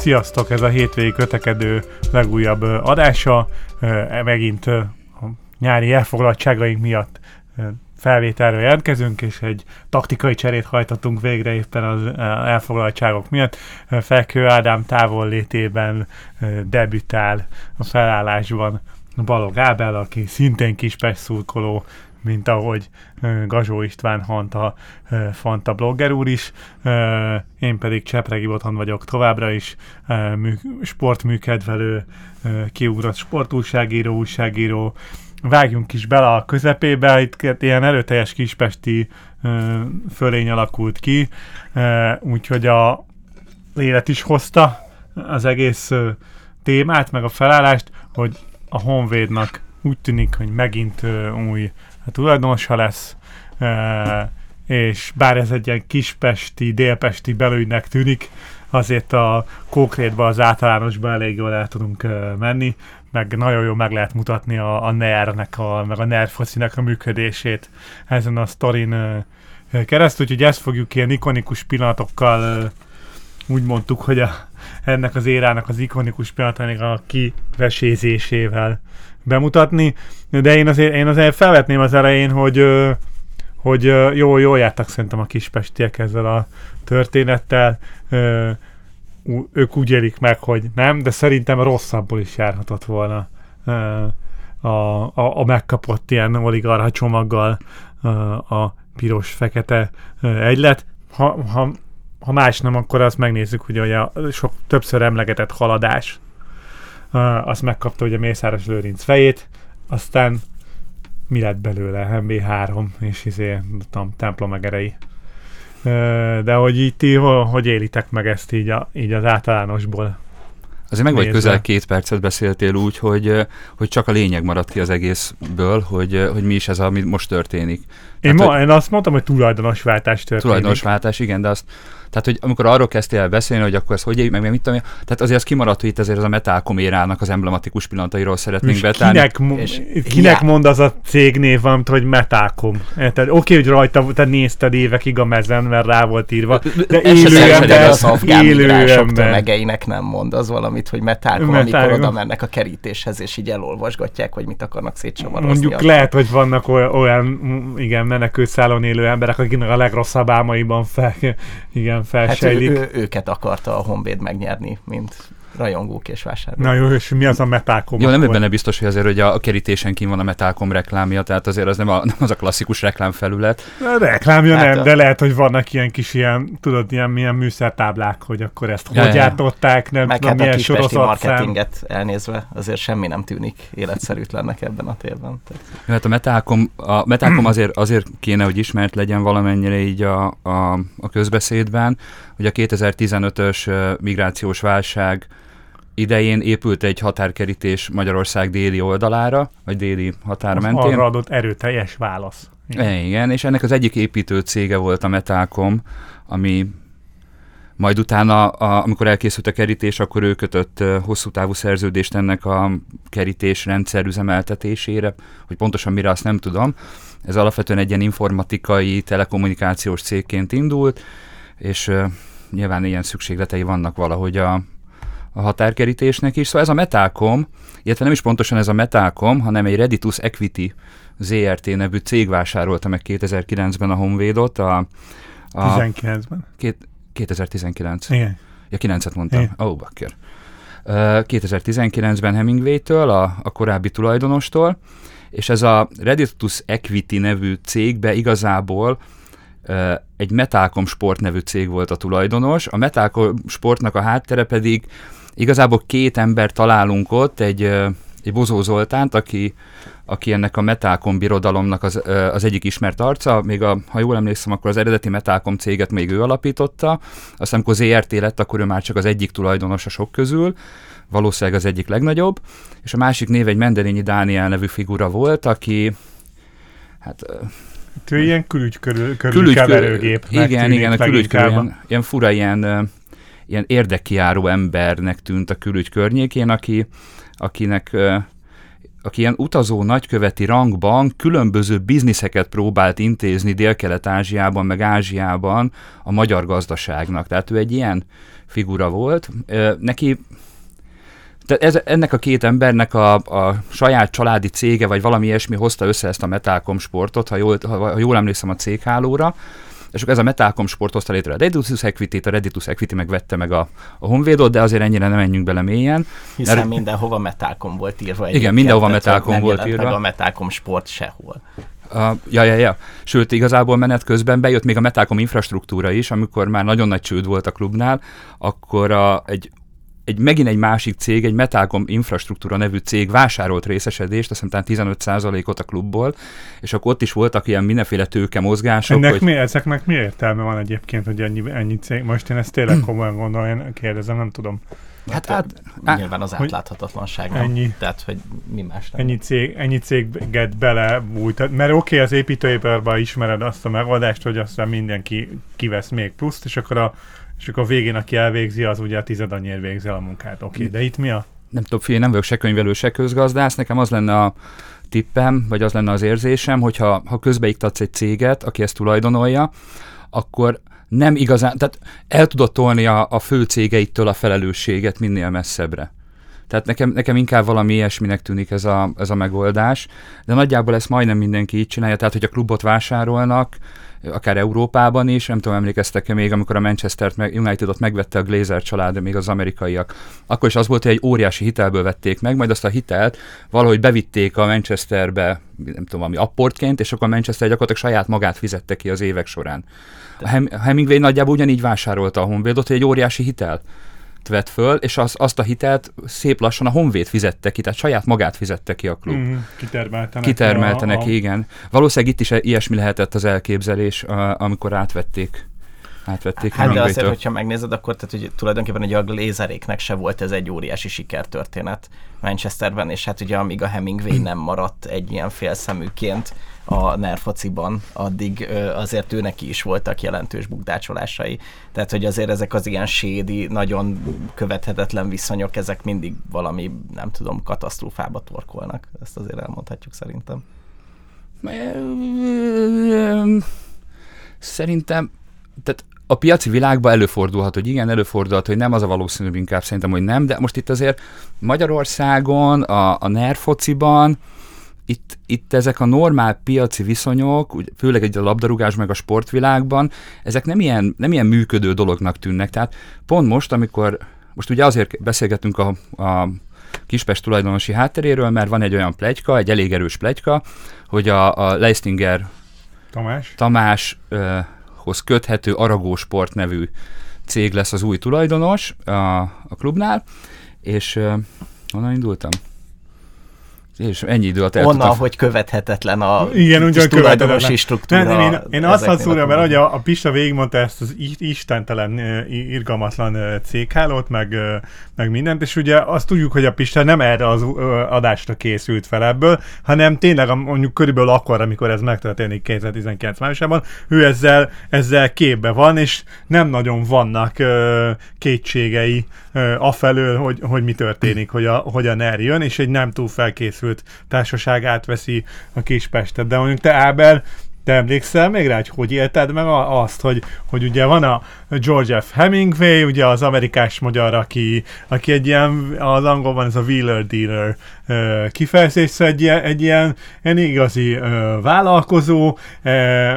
Sziasztok, ez a hétvégi kötekedő legújabb adása. Megint a nyári elfoglaltságaink miatt felvételről jelentkezünk, és egy taktikai cserét hajtatunk végre éppen az elfoglaltságok miatt. Felkő Ádám távol létében debütál a felállásban Balog Ábel, aki szintén kispes szurkoló, mint ahogy Gazsó István Hanta, Fanta blogger úr is. Én pedig Csepregi Boton vagyok továbbra is, sportműkedvelő, kiugrott sportúságíró, újságíró. Vágjunk is bele a közepébe, itt ilyen erőteljes kispesti fölény alakult ki, úgyhogy a élet is hozta az egész témát, meg a felállást, hogy a Honvédnak úgy tűnik, hogy megint új tulajdonosa lesz, e, és bár ez egy ilyen kispesti, délpesti belügynek tűnik, azért a konkrétban, az általánosban elég jól el tudunk e, menni, meg nagyon jól meg lehet mutatni a, a NER-nek, a, meg a NER focinek a működését ezen a sztorin e, keresztül, úgyhogy ezt fogjuk ilyen ikonikus pillanatokkal úgy mondtuk, hogy a, ennek az érának az ikonikus pillanatának a kivesézésével bemutatni, de én azért, én azért felvetném az elején, hogy, hogy jó, jól jártak szerintem a kispestiek ezzel a történettel, ők úgy élik meg, hogy nem, de szerintem rosszabbul is járhatott volna a, a, a megkapott ilyen oligarha csomaggal a piros-fekete egylet. Ha, ha, ha más nem, akkor azt megnézzük, hogy a sok többször emlegetett haladás azt megkapta ugye Mészáros Lőrinc fejét, aztán mi lett belőle, MB3 és izé, tudom, templom egerei. De hogy így ti, hogy élitek meg ezt így, a, így az általánosból? Azért meg vagy közel két percet beszéltél úgy, hogy, hogy csak a lényeg maradt ki az egészből, hogy, hogy mi is ez, ami most történik. Én, Tehát, ma, hogy, én azt mondtam, hogy tulajdonosváltás történik. Tulajdonosváltás, igen, de azt tehát, hogy amikor arról kezdtél el beszélni, hogy akkor ez hogy éljük, meg, meg mit tudom, tehát azért az kimaradt, hogy itt azért az a Metalcom érának az emblematikus pillanatairól szeretnénk betenni. Kinek, és kinek mond az a cégnév, amit, hogy? Tehát oké, okay, hogy rajta te nézted évekig a mezen, mert rá volt írva, de élő ember, az afgán élő ember. tömegeinek nem mond az valamit, hogy Metalcom, amikor oda mennek a kerítéshez, és így elolvasgatják, hogy mit akarnak szétsavarozni. Mondjuk akar. lehet, hogy vannak olyan, olyan igen, menekültszálon élő emberek, akiknek a legrosszabb álmaiban fel, igen, felsejlik. Hát ő, ő, őket akarta a Honvéd megnyerni, mint rajongók és vásárlók. Na jó, és mi az a Metalcom? Jó, nem benne biztos, hogy azért hogy a, a kerítésen kín van a Metalcom reklámja, tehát azért az nem, a, nem az a klasszikus reklámfelület. A reklámja hát nem, a... de lehet, hogy vannak ilyen kis ilyen, tudod, ilyen milyen műszertáblák, hogy akkor ezt ja, hogy ja. gyártották, nem Meg tudom, hát milyen sorozat marketinget elnézve, azért semmi nem tűnik életszerűtlennek ebben a térben. Tehát... Jó, hát a Metalcom, a Metalcom azért, azért kéne, hogy ismert legyen valamennyire így a, a, a közbeszédben, hogy a 2015-ös migrációs válság idején épült egy határkerítés Magyarország déli oldalára, vagy déli határ mentén. Arra adott erőteljes válasz. Igen. Igen, és ennek az egyik építő cége volt a Metalcom, ami majd utána, a, amikor elkészült a kerítés, akkor ő kötött hosszú távú szerződést ennek a kerítés rendszer üzemeltetésére, hogy pontosan mire azt nem tudom. Ez alapvetően egy ilyen informatikai, telekommunikációs cégként indult, és nyilván ilyen szükségletei vannak valahogy a, a határkerítésnek is. Szóval ez a Metalcom, illetve nem is pontosan ez a Metalcom, hanem egy Reditus Equity ZRT nevű cég vásárolta meg 2009-ben a Honvédot. A, a 19-ben? Két, 2019. Igen. Ja, 9-et mondtam. Ó, oh, bakker. Uh, 2019-ben Hemingway-től, a, a korábbi tulajdonostól, és ez a Reditus Equity nevű cégbe igazából egy Metalcom Sport nevű cég volt a tulajdonos. A Metalcom Sportnak a háttere pedig Igazából két ember találunk ott, egy, egy Bozó Zoltánt, aki, aki ennek a Metalcom birodalomnak az, az egyik ismert arca, még a, ha jól emlékszem, akkor az eredeti Metalcom céget még ő alapította, aztán amikor ZRT lett, akkor ő már csak az egyik tulajdonos a sok közül, valószínűleg az egyik legnagyobb, és a másik név egy Mendelényi Dániel nevű figura volt, aki hát ő ilyen külügy körül, körül külügy, Igen, igen, a külügy körül, ilyen, ilyen fura ilyen ilyen érdekkiáró embernek tűnt a külügy környékén, aki, akinek aki ilyen utazó nagyköveti rangban különböző bizniszeket próbált intézni Dél-Kelet-Ázsiában, meg Ázsiában a magyar gazdaságnak. Tehát ő egy ilyen figura volt. Neki tehát ez, ennek a két embernek a, a saját családi cége, vagy valami ilyesmi hozta össze ezt a Metalcom sportot, ha jól, ha, ha jól emlékszem a céghálóra, és akkor ez a Metalcom sport hozta létre a Redditus Equity-t, a Redditus Equity megvette meg a, a Honvédot, de azért ennyire nem menjünk bele mélyen. Hiszen Mert, mindenhova Metalcom volt írva. Igen, mindenhova Metalcom volt írva. Meg a Metalcom sport sehol. Uh, ja, ja, ja. Sőt, igazából menet közben bejött még a Metalcom infrastruktúra is, amikor már nagyon nagy csőd volt a klubnál, akkor a, egy egy megint egy másik cég, egy Metalcom Infrastruktúra nevű cég vásárolt részesedést, azt hiszem 15%-ot a klubból, és akkor ott is voltak ilyen mindenféle tőke mozgások. Ennek hogy... mi, ezeknek mi értelme van egyébként, hogy ennyi, ennyi cég? Most én ezt tényleg komolyan gondolom, én kérdezem, nem tudom. Hát, hát át, nyilván az átláthatatlanság, nem? Ennyi, Tehát, hogy mi más nem. Ennyi, cég, ennyi céget bele újt, mert oké, okay, az építőiparban ismered azt a megoldást, hogy aztán mindenki kivesz még pluszt, és akkor a és akkor a végén, aki elvégzi, az ugye a tized annyiért végzi a munkát. Oké, okay, de itt mi a... Nem tudom, figyelj, nem vagyok se könyvelő, se közgazdász, nekem az lenne a tippem, vagy az lenne az érzésem, hogyha ha közbeiktatsz egy céget, aki ezt tulajdonolja, akkor nem igazán, tehát el tudod tolni a, a fő cégeitől a felelősséget minél messzebbre. Tehát nekem, nekem inkább valami ilyesminek tűnik ez a, ez a megoldás, de nagyjából ezt majdnem mindenki így csinálja, tehát hogy a klubot vásárolnak, akár Európában is, nem tudom, emlékeztek-e még, amikor a Manchester United-ot megvette a Glazer család, még az amerikaiak. Akkor is az volt, hogy egy óriási hitelből vették meg, majd azt a hitelt valahogy bevitték a Manchesterbe, nem tudom, ami apportként, és akkor a Manchester gyakorlatilag saját magát fizette ki az évek során. A Hemingway nagyjából ugyanígy vásárolta a Honvédot, hogy egy óriási hitel vett föl, és az, azt a hitelt szép lassan a Honvéd fizette ki, tehát saját magát fizette ki a klub. Mm, kitermelte neki. Kitermelte neki, a... igen. Valószínűleg itt is ilyesmi lehetett az elképzelés, amikor átvették átvették. Hát de azért, hogyha megnézed, akkor tehát, hogy tulajdonképpen egy a Glazeréknek se volt ez egy óriási sikertörténet Manchesterben, és hát ugye amíg a Hemingway nem maradt egy ilyen félszeműként a nerfociban, addig azért ő neki is voltak jelentős bukdácsolásai. Tehát, hogy azért ezek az ilyen sédi, nagyon követhetetlen viszonyok, ezek mindig valami, nem tudom, katasztrófába torkolnak. Ezt azért elmondhatjuk szerintem. Szerintem, tehát a piaci világban előfordulhat, hogy igen, előfordulhat, hogy nem, az a valószínűbb inkább szerintem, hogy nem, de most itt azért Magyarországon, a, a NER itt, itt ezek a normál piaci viszonyok, főleg egy a labdarúgás meg a sportvilágban, ezek nem ilyen, nem ilyen működő dolognak tűnnek. Tehát pont most, amikor, most ugye azért beszélgetünk a, a Kispest tulajdonosi hátteréről, mert van egy olyan plegyka, egy elég erős plegyka, hogy a, a Leistinger Tamás, Tamás ö, hoz köthető Aragó Sport nevű cég lesz az új tulajdonos a, a klubnál, és uh, honnan indultam? És ennyi idő alatt Onnan, a... hogy követhetetlen a Igen, ugyan tulajdonosi struktúra. Nem, én, én azt hadd mert hogy a, a Pista végigmondta ezt az istentelen, irgalmatlan céghálót, meg, meg mindent, és ugye azt tudjuk, hogy a Pista nem erre az adásra készült fel ebből, hanem tényleg mondjuk körülbelül akkor, amikor ez megtörténik 2019 májusában, ő ezzel, ezzel képbe van, és nem nagyon vannak kétségei afelől, hogy, hogy mi történik, hogy a, hogy a NER jön, és egy nem túl felkészült társaság átveszi a Kispestet. De mondjuk te Ábel, te emlékszel még rá, hogy hogy élted meg azt, hogy, hogy ugye van a George F. Hemingway, ugye az amerikás magyar, aki, aki egy ilyen, az angolban ez a wheeler dealer kifejezés, egy ilyen, egy ilyen, ilyen igazi vállalkozó,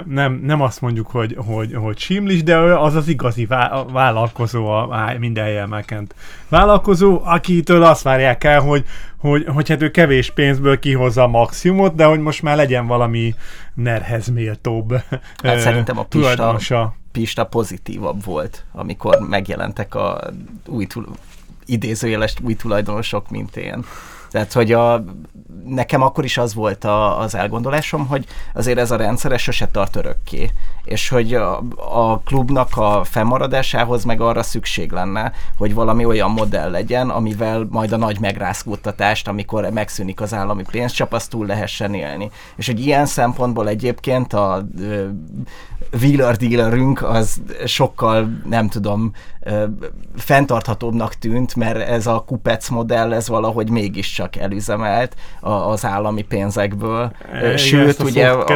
nem, nem azt mondjuk, hogy, hogy, hogy simlis, de az az igazi vállalkozó, a minden jelmekent vállalkozó, akitől azt várják el, hogy, hogy, hogy hát ő kevés pénzből kihozza a maximumot, de hogy most már legyen valami nerhez méltóbb hát szerintem a Pista, Pista pozitívabb volt, amikor megjelentek a új idézőjeles új tulajdonosok, mint én. Tehát, hogy a, nekem akkor is az volt a, az elgondolásom, hogy azért ez a rendszer sose tart örökké, és hogy a, a klubnak a fennmaradásához meg arra szükség lenne, hogy valami olyan modell legyen, amivel majd a nagy megrázkódtatást, amikor megszűnik az állami pénzcsap, azt túl lehessen élni. És hogy ilyen szempontból egyébként a wheeler dealerünk az sokkal, nem tudom, fenntarthatóbbnak tűnt, mert ez a kupec modell, ez valahogy mégiscsak elüzemelt az állami pénzekből. E, Sőt, igen, ugye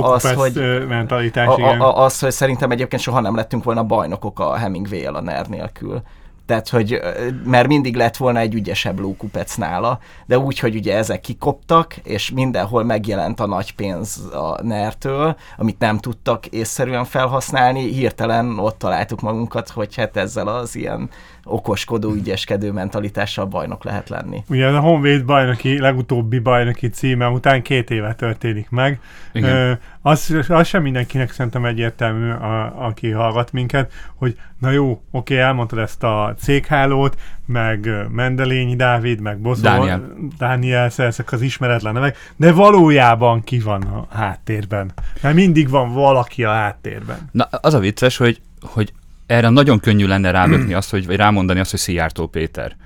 az, hogy, mentalitás, a, a, az, hogy szerintem egyébként soha nem lettünk volna bajnokok a Hemingway-el a NER nélkül. Tehát, hogy mert mindig lett volna egy ügyesebb lókupec nála, de úgy, hogy ugye ezek kikoptak, és mindenhol megjelent a nagy pénz a NER-től, amit nem tudtak észszerűen felhasználni, hirtelen ott találtuk magunkat, hogy hát ezzel az ilyen okoskodó, ügyeskedő mentalitással bajnok lehet lenni. Ugye a Honvéd bajnoki, legutóbbi bajnoki címe után két éve történik meg. Igen. Ö, az, az sem mindenkinek szerintem egyértelmű, a, aki hallgat minket, hogy na jó, oké, elmondtad ezt a céghálót, meg Mendelényi Dávid, meg Boszó, Dániel, Dániel ezek az ismeretlen nevek, de valójában ki van a háttérben? Mert mindig van valaki a háttérben. Na, az a vicces, hogy, hogy erre nagyon könnyű lenne rálökni azt, hogy, vagy rámondani azt, hogy Szijjártó Péter.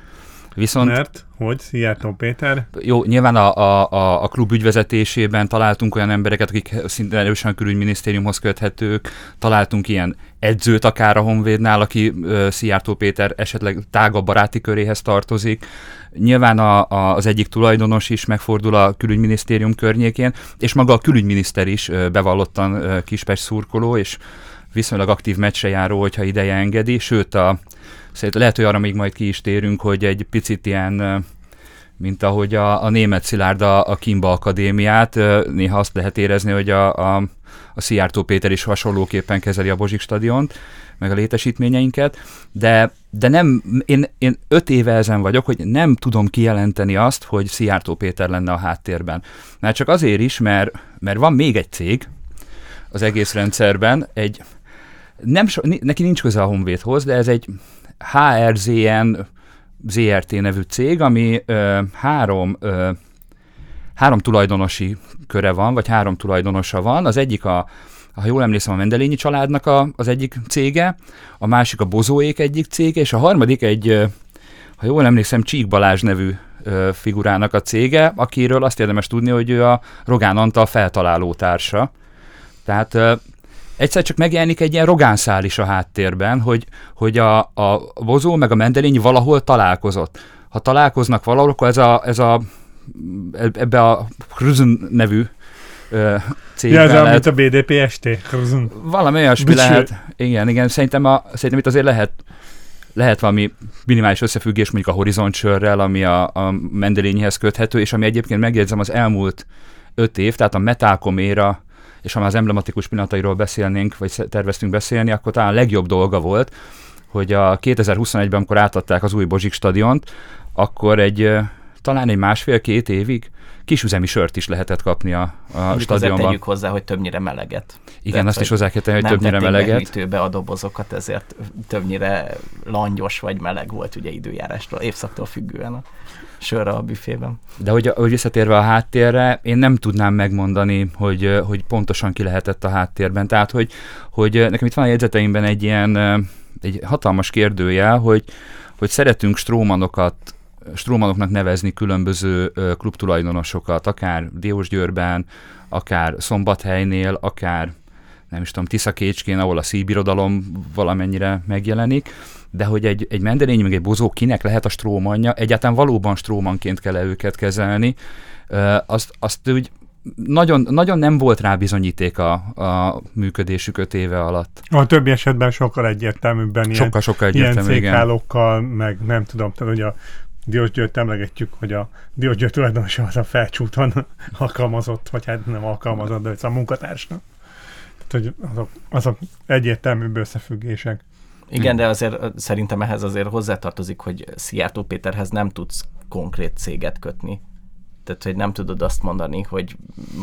Viszont, Mert, hogy Szijjártó Péter? Jó, nyilván a, a, a klub ügyvezetésében találtunk olyan embereket, akik szinte erősen a külügyminisztériumhoz köthetők, találtunk ilyen edzőt akár a Honvédnál, aki uh, Szijjártó Péter esetleg tágabb baráti köréhez tartozik. Nyilván a, a, az egyik tulajdonos is megfordul a külügyminisztérium környékén, és maga a külügyminiszter is uh, bevallottan uh, Kispest szurkoló, és viszonylag aktív meccse járó, hogyha ideje engedi, sőt, a, szerintem lehet, hogy arra még majd ki is térünk, hogy egy picit ilyen mint ahogy a, a német Szilárd a, a Kimba Akadémiát, néha azt lehet érezni, hogy a, a, a Szijjártó Péter is hasonlóképpen kezeli a Bozsik stadiont, meg a létesítményeinket, de, de nem, én, én öt éve ezen vagyok, hogy nem tudom kijelenteni azt, hogy Szijjártó Péter lenne a háttérben. Mert csak azért is, mert, mert van még egy cég az egész rendszerben, egy nem so, neki nincs köze a Honvédhoz, de ez egy HRZN ZRT nevű cég, ami ö, három ö, három tulajdonosi köre van, vagy három tulajdonosa van. Az egyik a, ha jól emlékszem, a Mendelényi családnak a, az egyik cége, a másik a Bozóék egyik cége, és a harmadik egy, ha jól emlékszem, Csík Balázs nevű figurának a cége, akiről azt érdemes tudni, hogy ő a Rogán Antal feltaláló társa. Tehát egyszer csak megjelenik egy ilyen rogánszál is a háttérben, hogy, hogy a, a vozó meg a mendelény valahol találkozott. Ha találkoznak valahol, akkor ez a, ez a ebbe a Kruzn nevű cégben ja, ez lehet, a BDPST. Valami olyasmi lehet. Igen, igen, szerintem, a, szerintem itt azért lehet lehet valami minimális összefüggés mondjuk a Horizont sörrel, ami a, a Mendelényhez köthető, és ami egyébként megjegyzem az elmúlt öt év, tehát a Metalcoméra és ha már az emblematikus pillanatairól beszélnénk, vagy terveztünk beszélni, akkor talán a legjobb dolga volt, hogy a 2021-ben, amikor átadták az új Bozsik stadiont, akkor egy talán egy másfél-két évig kisüzemi sört is lehetett kapni a, a stadionban. tegyük hozzá, hogy többnyire meleget. Igen, Tehát, azt is hozzá kell tenni, hogy többnyire meleget. Nem a dobozokat, ezért többnyire langyos vagy meleg volt ugye időjárástól, évszaktól függően sörre a büfében. De hogy, hogy visszatérve a háttérre, én nem tudnám megmondani, hogy, hogy pontosan ki lehetett a háttérben. Tehát, hogy, hogy nekem itt van a jegyzeteimben egy ilyen egy hatalmas kérdőjel, hogy, hogy szeretünk strómanokat strómanoknak nevezni különböző klubtulajdonosokat, akár Diósgyőrben, akár Szombathelynél, akár nem is tudom, Tiszakécskén, ahol a szíbirodalom valamennyire megjelenik, de hogy egy, egy mendelény, meg egy bozó kinek lehet a strómanja, egyáltalán valóban strómanként kell -e őket kezelni, azt, azt úgy nagyon, nagyon nem volt rá bizonyíték a, a működésük öt éve alatt. A többi esetben sokkal egyértelműbben ilyen, sokkal, sokkal egyértelmű, ilyen meg nem tudom, tehát hogy a Diósgyőrt emlegetjük, hogy a Diósgyőr tulajdonosa az a felcsúton alkalmazott, vagy hát nem alkalmazott, de ez a munkatársnak. Tehát, hogy azok, azok egyértelmű összefüggések. Igen, de azért szerintem ehhez azért hozzátartozik, hogy Szijjártó Péterhez nem tudsz konkrét céget kötni. Tehát, hogy nem tudod azt mondani, hogy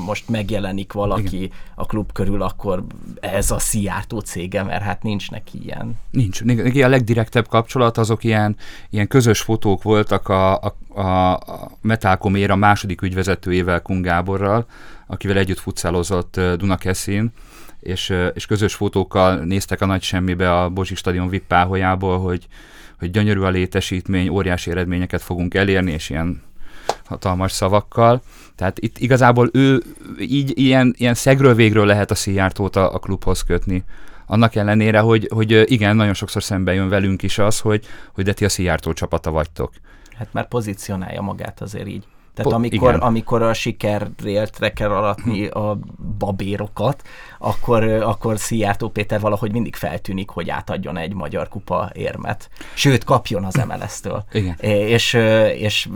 most megjelenik valaki Igen. a klub körül, akkor ez a Szijjártó cége, mert hát nincs neki ilyen. Nincs. Neki a legdirektebb kapcsolat azok ilyen, ilyen közös fotók voltak a, a, a Metalcomér a második ügyvezetőjével Kun Gáborral, akivel együtt futszálozott Dunakeszin, és, és közös fotókkal néztek a nagy semmibe a Bozsi stadion VIP hogy, hogy gyönyörű a létesítmény, óriási eredményeket fogunk elérni, és ilyen hatalmas szavakkal. Tehát itt igazából ő így ilyen, ilyen szegről végről lehet a Szijjártót a, a klubhoz kötni. Annak ellenére, hogy, hogy igen, nagyon sokszor szembe jön velünk is az, hogy, hogy de ti a Szijjártó csapata vagytok. Hát már pozícionálja magát azért így. Tehát po, amikor, amikor a sikerréltre kell alatni a babérokat, akkor, akkor Szijjártó Péter valahogy mindig feltűnik, hogy átadjon egy magyar kupa érmet. Sőt, kapjon az MLS-től. Igen. És, és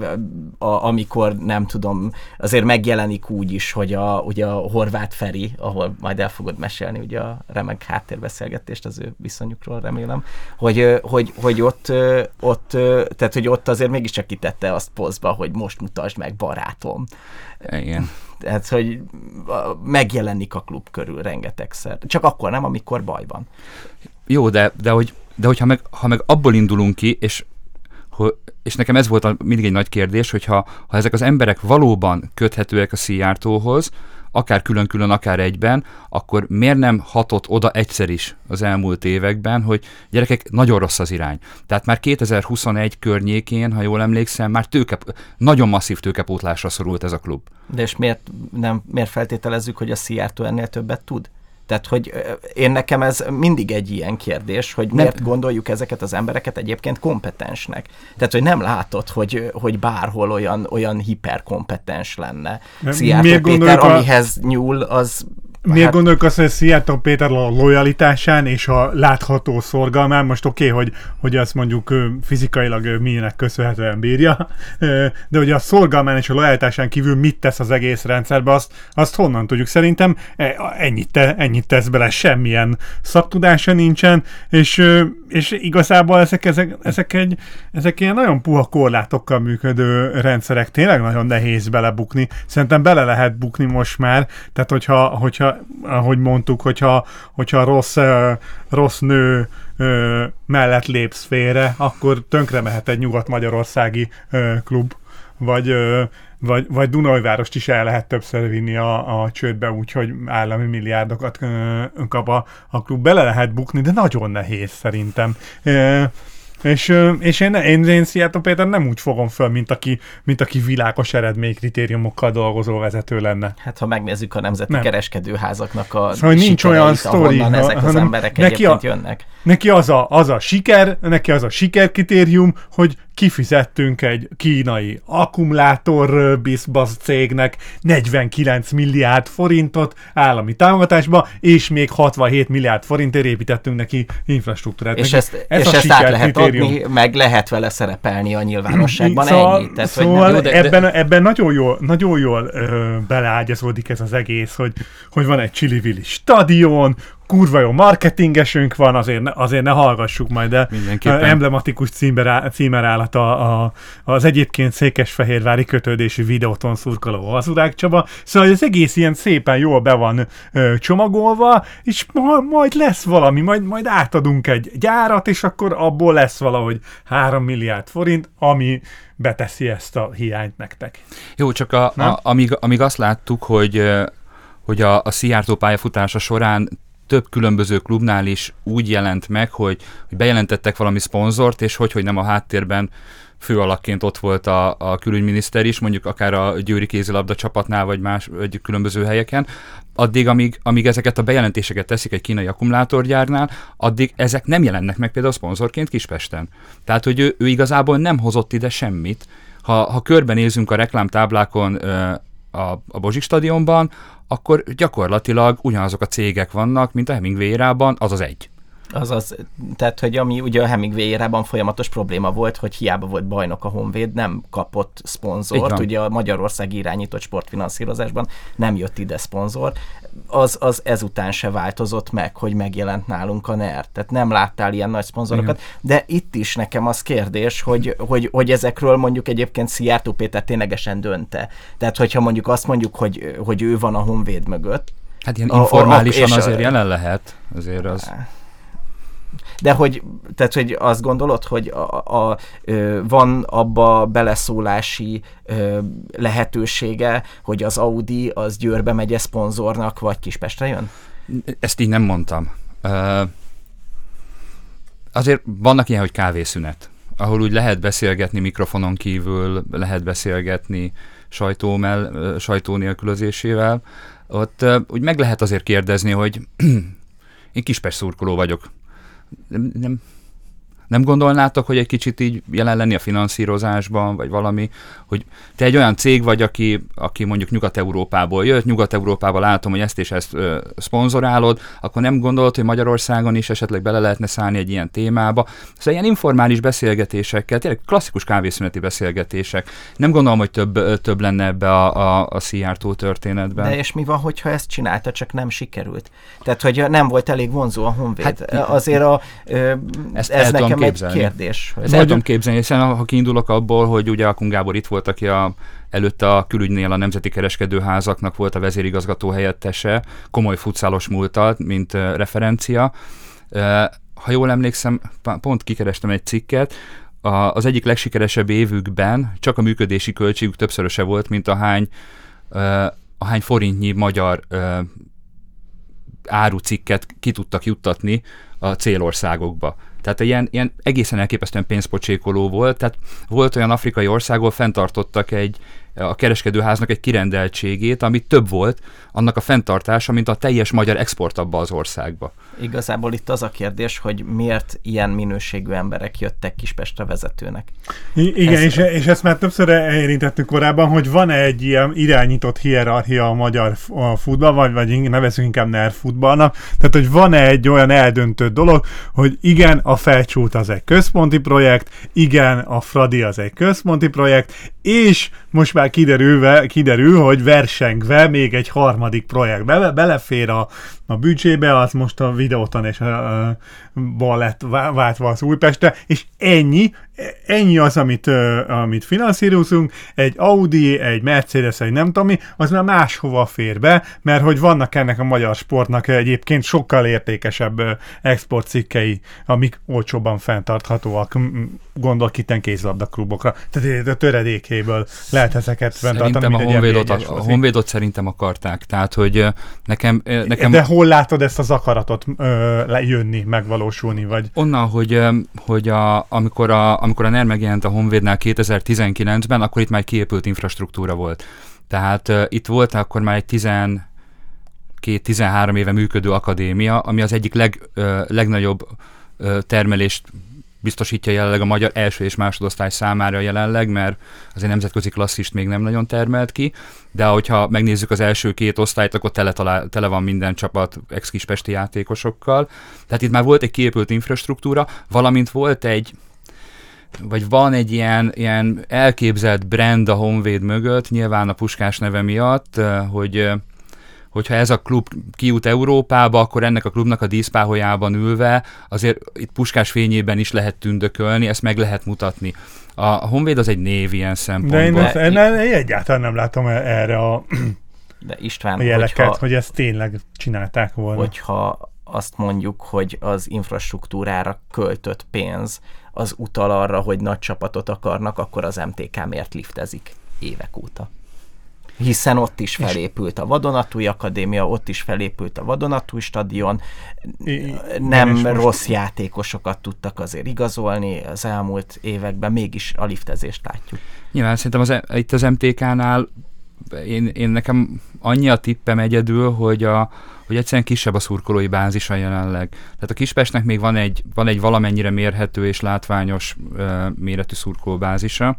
a, amikor nem tudom, azért megjelenik úgy is, hogy a, ugye a Horváth Feri, ahol majd el fogod mesélni ugye a remek háttérbeszélgetést az ő viszonyukról remélem, hogy, hogy, hogy ott, ott, tehát hogy ott azért mégiscsak kitette azt pozba, hogy most mutasd meg barátom. Igen. Tehát, hogy megjelenik a klub körül rengetegszer. Csak akkor nem, amikor baj van. Jó, de, de, hogy, de hogyha meg, ha meg abból indulunk ki, és és nekem ez volt mindig egy nagy kérdés, hogy ha, ha ezek az emberek valóban köthetőek a Szijjártóhoz, akár külön-külön, akár egyben, akkor miért nem hatott oda egyszer is az elmúlt években, hogy gyerekek, nagyon rossz az irány. Tehát már 2021 környékén, ha jól emlékszem, már tőke, nagyon masszív tőkepótlásra szorult ez a klub. De és miért, nem, miért feltételezzük, hogy a Szijjártó ennél többet tud? Tehát, hogy én nekem ez mindig egy ilyen kérdés, hogy miért nem. gondoljuk ezeket az embereket egyébként kompetensnek. Tehát, hogy nem látod, hogy, hogy bárhol olyan, olyan hiperkompetens lenne. Szijjártó Péter, a... amihez nyúl, az Miért hát... gondoljuk azt, hogy Szijjártó Péter a lojalitásán és a látható szorgalmán, most oké, okay, hogy, hogy azt mondjuk fizikailag milyenek köszönhetően bírja, de hogy a szorgalmán és a lojalitásán kívül mit tesz az egész rendszerbe, azt, azt honnan tudjuk? Szerintem e, ennyit, te, ennyit tesz bele, semmilyen szaktudása nincsen, és, és igazából ezek, ezek, ezek, egy, ezek ilyen nagyon puha korlátokkal működő rendszerek, tényleg nagyon nehéz belebukni. Szerintem bele lehet bukni most már, tehát hogyha, hogyha ahogy mondtuk, hogyha, hogyha rossz, rossz nő mellett lépsz félre, akkor tönkre mehet egy nyugat-magyarországi klub, vagy, vagy, vagy Dunajvárost is el lehet többször vinni a, a csődbe, úgyhogy állami milliárdokat kap a, a klub. Bele lehet bukni, de nagyon nehéz szerintem. És, és én, én, én Seattle Péter nem úgy fogom föl, mint aki, mint aki világos eredménykritériumokkal dolgozó vezető lenne. Hát ha megnézzük a nemzeti nem. kereskedőházaknak a szóval nincs olyan sztori, ezek az emberek neki a, jönnek. Neki az a, az a siker, neki az a sikerkritérium, hogy kifizettünk egy kínai akkumulátor bizbasz cégnek 49 milliárd forintot állami támogatásba, és még 67 milliárd forintért építettünk neki infrastruktúrát. És neki, ezt, ez és ezt át lehet adni, meg lehet vele szerepelni a nyilvánosságban, szóval, ennyi. Tehát, szóval nem, jó, de, ebben, ebben nagyon jól, nagyon jól ö, beleágyazódik ez az egész, hogy, hogy van egy Csili stadion, kurva jó marketingesünk van, azért ne, azért ne hallgassuk majd, de emblematikus címerállat a, a, az egyébként székesfehérvári kötődési videóton szurkoló Hazudák Csaba, szóval az egész ilyen szépen jól be van ö, csomagolva, és ma, majd lesz valami, majd, majd átadunk egy gyárat, és akkor abból lesz valahogy 3 milliárd forint, ami beteszi ezt a hiányt nektek. Jó, csak a, a, amíg, amíg azt láttuk, hogy hogy a, a Szijjártó pályafutása során több különböző klubnál is úgy jelent meg, hogy, hogy bejelentettek valami szponzort, és hogy, hogy nem a háttérben főalakként ott volt a, a külügyminiszter is, mondjuk akár a Győri kézilabda csapatnál, vagy más, vagy különböző helyeken, addig, amíg, amíg ezeket a bejelentéseket teszik egy kínai akkumulátorgyárnál, addig ezek nem jelennek meg például szponzorként Kispesten. Tehát, hogy ő, ő igazából nem hozott ide semmit. Ha, ha körbenézünk a reklámtáblákon a, a Bozsik stadionban, akkor gyakorlatilag ugyanazok a cégek vannak, mint a Hemingway érában, az az egy. Azaz, tehát, hogy ami ugye a Hemingway érában folyamatos probléma volt, hogy hiába volt bajnok a Honvéd, nem kapott szponzort, ugye a Magyarország irányított sportfinanszírozásban nem jött ide szponzor, az, az ezután se változott meg, hogy megjelent nálunk a NER. Tehát nem láttál ilyen nagy szponzorokat, Igen. de itt is nekem az kérdés, hogy, hogy, hogy ezekről mondjuk egyébként Szijjártó Péter ténylegesen dönte. Tehát, hogyha mondjuk azt mondjuk, hogy, hogy ő van a Honvéd mögött, Hát ilyen informálisan a, azért jelen lehet, azért az... De hogy, tehát, hogy azt gondolod, hogy a, a, van abba beleszólási lehetősége, hogy az Audi az Győrbe megye szponzornak, vagy Kispestre jön? Ezt így nem mondtam. Azért vannak ilyen, hogy kávészünet ahol úgy lehet beszélgetni mikrofonon kívül, lehet beszélgetni sajtó, mell, sajtó nélkülözésével, ott úgy meg lehet azért kérdezni, hogy én kispes szurkoló vagyok. Nem, nem, nem gondolnátok, hogy egy kicsit így jelen lenni a finanszírozásban, vagy valami, hogy te egy olyan cég vagy, aki, aki mondjuk Nyugat-Európából jött, Nyugat-Európában látom, hogy ezt és ezt ö, szponzorálod, akkor nem gondolod, hogy Magyarországon is esetleg bele lehetne szállni egy ilyen témába. Szóval ilyen informális beszélgetésekkel, tényleg klasszikus kávészüneti beszélgetések. Nem gondolom, hogy több, több lenne ebbe a, a, a Szijjártó történetben. De és mi van, hogyha ezt csinálta, csak nem sikerült? Tehát, hogy nem volt elég vonzó a Honvéd. Hát, Azért a, ö, ezt ez nekem képzelni. egy kérdés. Ezt el tudom képzelni, hiszen ha kiindulok abból, hogy ugye Akun Gábor itt volt, aki a, előtte a külügynél a Nemzeti Kereskedőházaknak volt a vezérigazgató helyettese, komoly futszálos múltal, mint uh, referencia. Uh, ha jól emlékszem, pont kikerestem egy cikket, a, az egyik legsikeresebb évükben csak a működési költségük többszöröse volt, mint a hány, uh, a hány forintnyi magyar árucikket ki tudtak juttatni a célországokba. Tehát ilyen, ilyen egészen elképesztően pénzpocsékoló volt, tehát volt olyan afrikai ország, ahol fenntartottak egy, a kereskedőháznak egy kirendeltségét, ami több volt annak a fenntartása, mint a teljes magyar export abba az országba. Igazából itt az a kérdés, hogy miért ilyen minőségű emberek jöttek Kispestre vezetőnek. I- igen, Ez... és, és ezt már többször érintettük korábban, hogy van-e egy ilyen irányított hierarchia a magyar futball, vagy, vagy nevezünk inkább NER futballnak, tehát hogy van-e egy olyan eldöntő dolog, hogy igen, a felcsút az egy központi projekt, igen, a Fradi az egy központi projekt, és most már kiderülve, kiderül, hogy versengve még egy harmadik projekt. Be, belefér a, a büdzsébe, az most a videótan és a, a lett váltva az Újpestre, és ennyi, ennyi az, amit, amit finanszírozunk, egy Audi, egy Mercedes, egy nem tudom mi, az már máshova fér be, mert hogy vannak ennek a magyar sportnak egyébként sokkal értékesebb exportcikkei, amik olcsóban fenntarthatóak, gondolok itt kézlabda klubokra. Tehát a töredékéből lehet ezeket fenntartani. Szerintem a honvédot, a, a honvédot szerintem akarták, tehát hogy nekem, nekem... De hol látod ezt az akaratot ö, lejönni, megvalósulni, vagy? Onnan, hogy, hogy a, amikor, a, amikor a NER megjelent a Honvédnál 2019-ben, akkor itt már kiépült infrastruktúra volt. Tehát uh, itt volt akkor már egy 12-13 éve működő akadémia, ami az egyik leg, uh, legnagyobb uh, termelést biztosítja jelenleg a magyar első és másodosztály számára jelenleg, mert azért nemzetközi klasszist még nem nagyon termelt ki, de hogyha megnézzük az első két osztályt, akkor tele, talál, tele van minden csapat ex-kispesti játékosokkal. Tehát itt már volt egy kiépült infrastruktúra, valamint volt egy vagy van egy ilyen, ilyen elképzelt brand a Honvéd mögött, nyilván a Puskás neve miatt, hogy hogyha ez a klub kijut Európába, akkor ennek a klubnak a díszpáholyában ülve azért itt puskás fényében is lehet tündökölni, ezt meg lehet mutatni. A Honvéd az egy név ilyen szempontból. De én, ezt, én, én egyáltalán nem látom e- erre a, de István, a jeleket, hogyha, hogy ezt tényleg csinálták volna. Hogyha azt mondjuk, hogy az infrastruktúrára költött pénz az utal arra, hogy nagy csapatot akarnak, akkor az MTK miért liftezik évek óta? Hiszen ott is felépült a Vadonatúj Akadémia, ott is felépült a Vadonatúj Stadion, nem rossz játékosokat tudtak azért igazolni az elmúlt években, mégis a liftezést látjuk. Nyilván szerintem az, itt az MTK-nál én, én nekem annyi a tippem egyedül, hogy a, hogy egyszerűen kisebb a szurkolói bázisa jelenleg. Tehát a Kispestnek még van egy, van egy valamennyire mérhető és látványos uh, méretű szurkolóbázisa,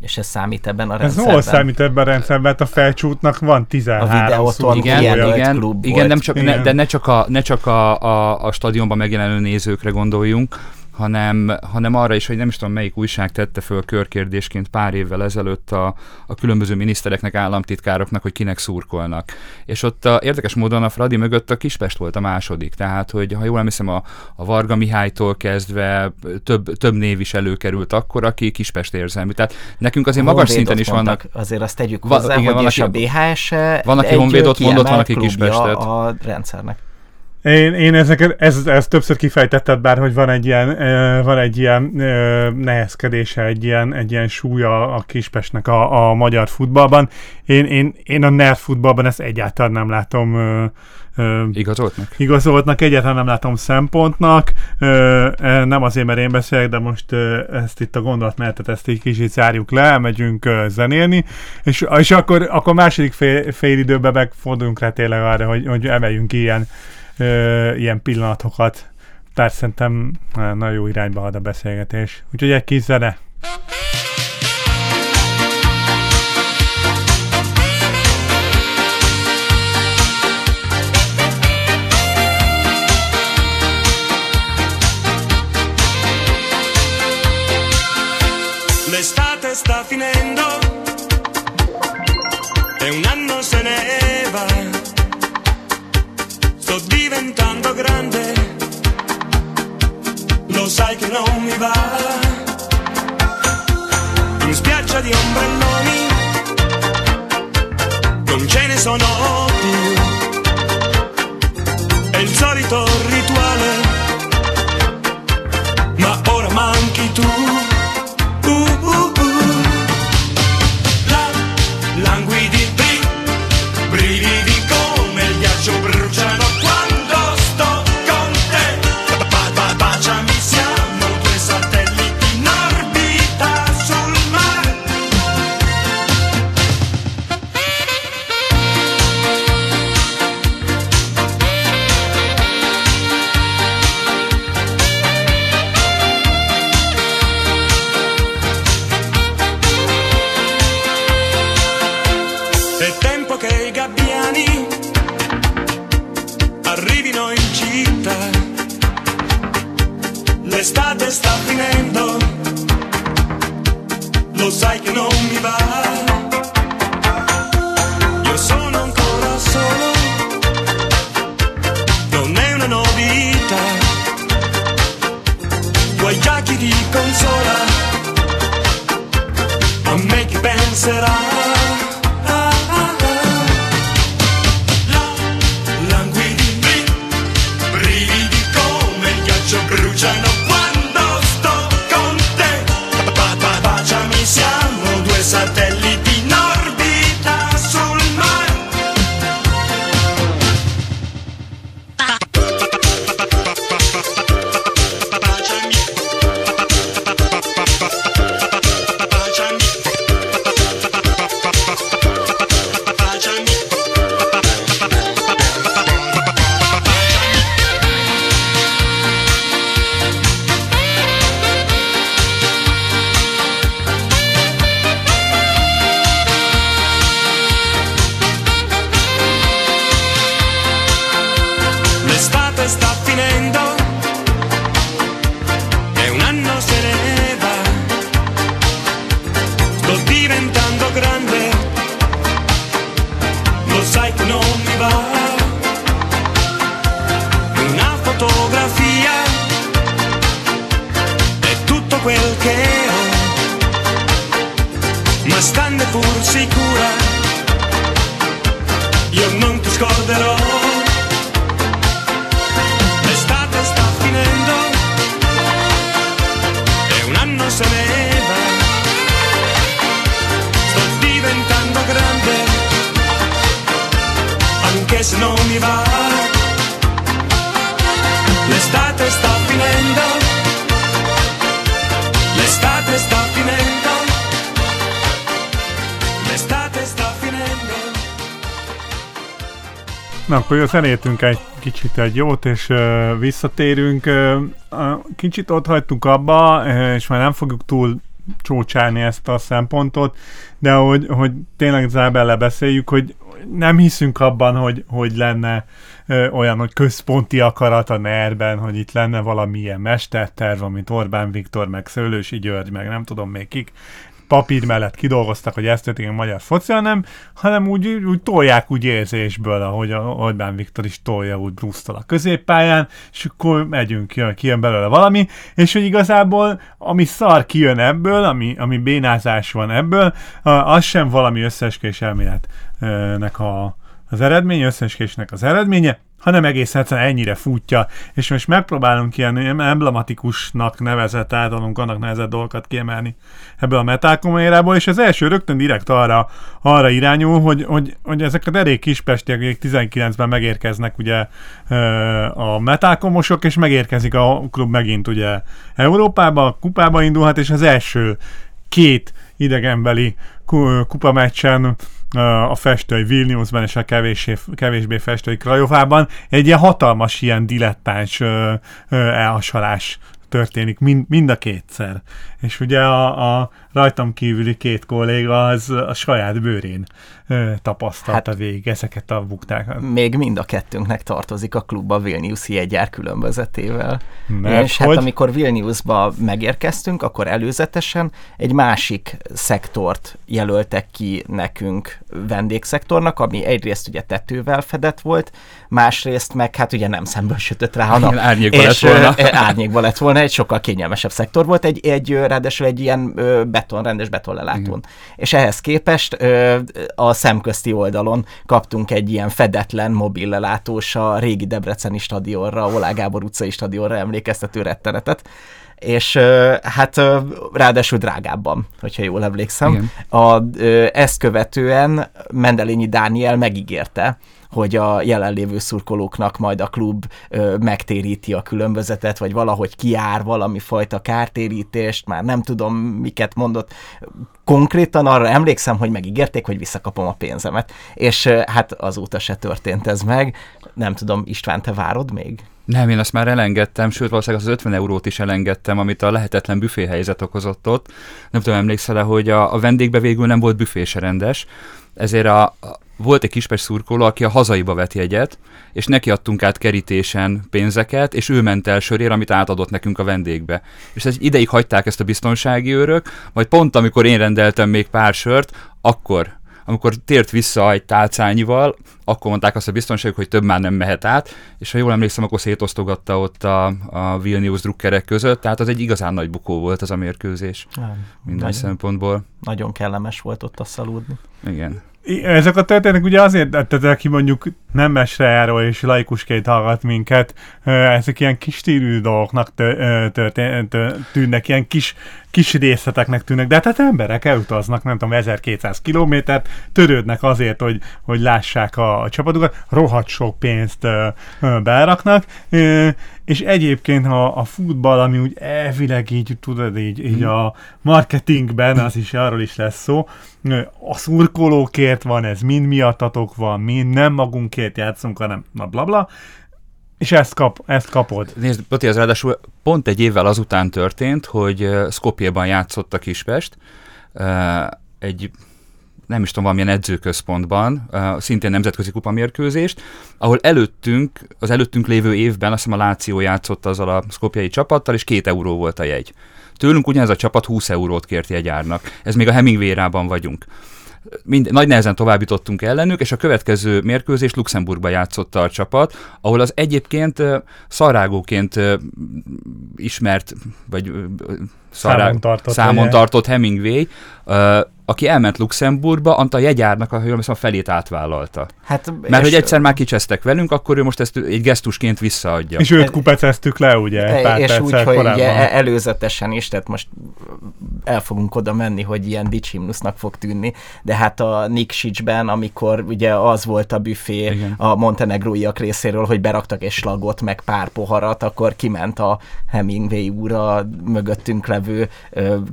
és ez számít ebben a rendszerben? Ez hol számít ebben a rendszerben? Hát a felcsútnak van 13 A videóton igen, igen, igen, igen, nem csak, igen. Ne, de ne csak, a, ne csak a, a, a stadionban megjelenő nézőkre gondoljunk, hanem, hanem arra is, hogy nem is tudom melyik újság tette föl körkérdésként pár évvel ezelőtt a, a különböző minisztereknek, államtitkároknak, hogy kinek szurkolnak. És ott a, érdekes módon a Fradi mögött a Kispest volt a második, tehát hogy ha jól emlékszem, a, a Varga Mihálytól kezdve több, több név is előkerült akkor, aki Kispest érzelmű. Tehát nekünk azért a magas szinten is vannak. Azért azt tegyük hozzá, va, igen, hogy van, és a BHS van, aki Honvédot mondott, van, aki Kispestet. a rendszernek. Én, én ezeket, ez, ez többször kifejtetted, bár hogy van egy ilyen, van egy ilyen nehezkedése, egy ilyen, egy ilyen súlya a Kispestnek a, a magyar futballban. Én, én, én a NER futballban ezt egyáltalán nem látom igazoltnak? Igazoltnak, egyáltalán nem látom szempontnak. Nem azért, mert én beszélek, de most ezt itt a gondolatmenetet, ezt egy kicsit zárjuk le, megyünk zenélni, és, és akkor, akkor második fél, fél időben megforduljunk rá tényleg arra, hogy, hogy emeljünk ilyen, ö, ilyen pillanatokat. Tehát szerintem nagyon jó irányba ad a beszélgetés. Úgyhogy egy kis zene. Lo sai che non mi va. In spiaggia di ombrelloni, non ce ne sono più. È il solito rituale, You know akkor zenéltünk egy kicsit egy jót, és uh, visszatérünk. Uh, kicsit ott hagytunk abba, uh, és már nem fogjuk túl csócsálni ezt a szempontot, de hogy, hogy tényleg Zábelle beszéljük, hogy nem hiszünk abban, hogy, hogy lenne olyan, hogy központi akarat a NER-ben, hogy itt lenne valamilyen mesterterv, amit Orbán Viktor, meg Szőlősi György, meg nem tudom még kik papír mellett kidolgoztak, hogy ezt történik a magyar foci, hanem, hanem úgy, úgy tolják úgy érzésből, ahogy a Orbán Viktor is tolja úgy Brusztól a középpályán, és akkor megyünk, jön, kijön belőle valami, és hogy igazából ami szar kijön ebből, ami, ami bénázás van ebből, az sem valami összeeskés elméletnek a, az eredmény, összeeskésnek az eredménye, hanem egészen egyszerűen ennyire futja, és most megpróbálunk ilyen emblematikusnak nevezett, általunk annak nevezett dolgokat kiemelni ebből a metálkomérából, és az első rögtön direkt arra, arra irányul, hogy, hogy, hogy ezek a derék kispestiek, akik 19-ben megérkeznek ugye a metálkomosok, és megérkezik a klub megint ugye Európába, kupába indulhat, és az első két idegenbeli kupameccsen a festői Vilniusban és a kevésbé, kevésbé festői Krajovában. Egy ilyen hatalmas ilyen dilettáns elhasalás történik mind, mind a kétszer. És ugye a, a rajtam kívüli két kolléga az a saját bőrén ö, tapasztalta hát, végig ezeket a buktákat. Még mind a kettőnknek tartozik a klubba Vilniuszi jegyár különbözetével. Mert és hát hogy? hát amikor Vilniusba megérkeztünk, akkor előzetesen egy másik szektort jelöltek ki nekünk vendégszektornak, ami egyrészt ugye tetővel fedett volt, másrészt meg hát ugye nem szemből sütött rá a nap. Árnyékba lett volna. Árnyékba lett volna, egy sokkal kényelmesebb szektor volt, egy, egy ráadásul egy ilyen beton, rendes betonlelátón. Igen. És ehhez képest a szemközti oldalon kaptunk egy ilyen fedetlen mobil lelátós a régi Debreceni stadionra, Olá Gábor utcai stadionra emlékeztető rettenetet és hát ráadásul drágábban, hogyha jól emlékszem. Igen. A, ezt követően Mendelényi Dániel megígérte, hogy a jelenlévő szurkolóknak majd a klub ö, megtéríti a különbözetet, vagy valahogy kiár valami fajta kártérítést, már nem tudom, miket mondott. Konkrétan arra emlékszem, hogy megígérték, hogy visszakapom a pénzemet, és ö, hát azóta se történt ez meg. Nem tudom, István, te várod még? Nem, én azt már elengedtem, sőt valószínűleg az 50 eurót is elengedtem, amit a lehetetlen büféhelyzet okozott ott. Nem tudom, emlékszel-e, hogy a, a vendégbe végül nem volt büfé ezért a, a volt egy kispes szurkoló, aki a hazaiba vett jegyet, és neki adtunk át kerítésen pénzeket, és ő ment el sörér, amit átadott nekünk a vendégbe. És ez ideig hagyták ezt a biztonsági őrök, majd pont amikor én rendeltem még pár sört, akkor amikor tért vissza egy tálcányival, akkor mondták azt a biztonságok, hogy több már nem mehet át, és ha jól emlékszem, akkor szétosztogatta ott a, a Vilnius drukkerek között, tehát az egy igazán nagy bukó volt az a mérkőzés. Nem, minden nagyon, szempontból. Nagyon kellemes volt ott a szaludni. Igen. Ezek a történetek ugye azért tettek ki mondjuk nem mesrejáról és laikusként hallgat minket, ezek ilyen kis stílű dolgoknak tűnnek, ilyen kis, kis részleteknek tűnnek, de hát emberek elutaznak, nem tudom, 1200 kilométert, törődnek azért, hogy, hogy lássák a, a csapatokat, rohadt sok pénzt beraknak, és egyébként, ha a futball, ami úgy elvileg így, tudod, így, így a marketingben, az is arról is lesz szó, a szurkolókért van, ez mind miattatok van, mind nem magunkért játszunk, hanem na bla bla, és ezt, kap, ezt kapod. Nézd, Pati, ez ráadásul pont egy évvel azután történt, hogy Skopjeban játszott a Kispest, egy nem is tudom, valamilyen edzőközpontban, szintén nemzetközi kupamérkőzést, ahol előttünk, az előttünk lévő évben azt hiszem a Láció játszott azzal a szkopjai csapattal, és két euró volt a jegy. Tőlünk ugyanez a csapat 20 eurót kért jegyárnak. Ez még a Hemingway-rában vagyunk. Mind, nagy nehezen továbbítottunk ellenük, és a következő mérkőzés Luxemburgba játszotta a csapat, ahol az egyébként szarágóként ismert, vagy szará, számon tartott, számon tartott Hemingway uh, aki elment Luxemburgba, anta a jegyárnak a, a felét átvállalta. Hát, Mert hogy egyszer már kicsesztek velünk, akkor ő most ezt egy gesztusként visszaadja. És őt kupeceztük le, ugye? E, és úgy, hogy ugye, előzetesen is, tehát most el fogunk oda menni, hogy ilyen dicsimnusznak fog tűnni, de hát a Niksicsben, amikor ugye az volt a büfé Igen. a montenegróiak részéről, hogy beraktak egy slagot, meg pár poharat, akkor kiment a Hemingway úr a mögöttünk levő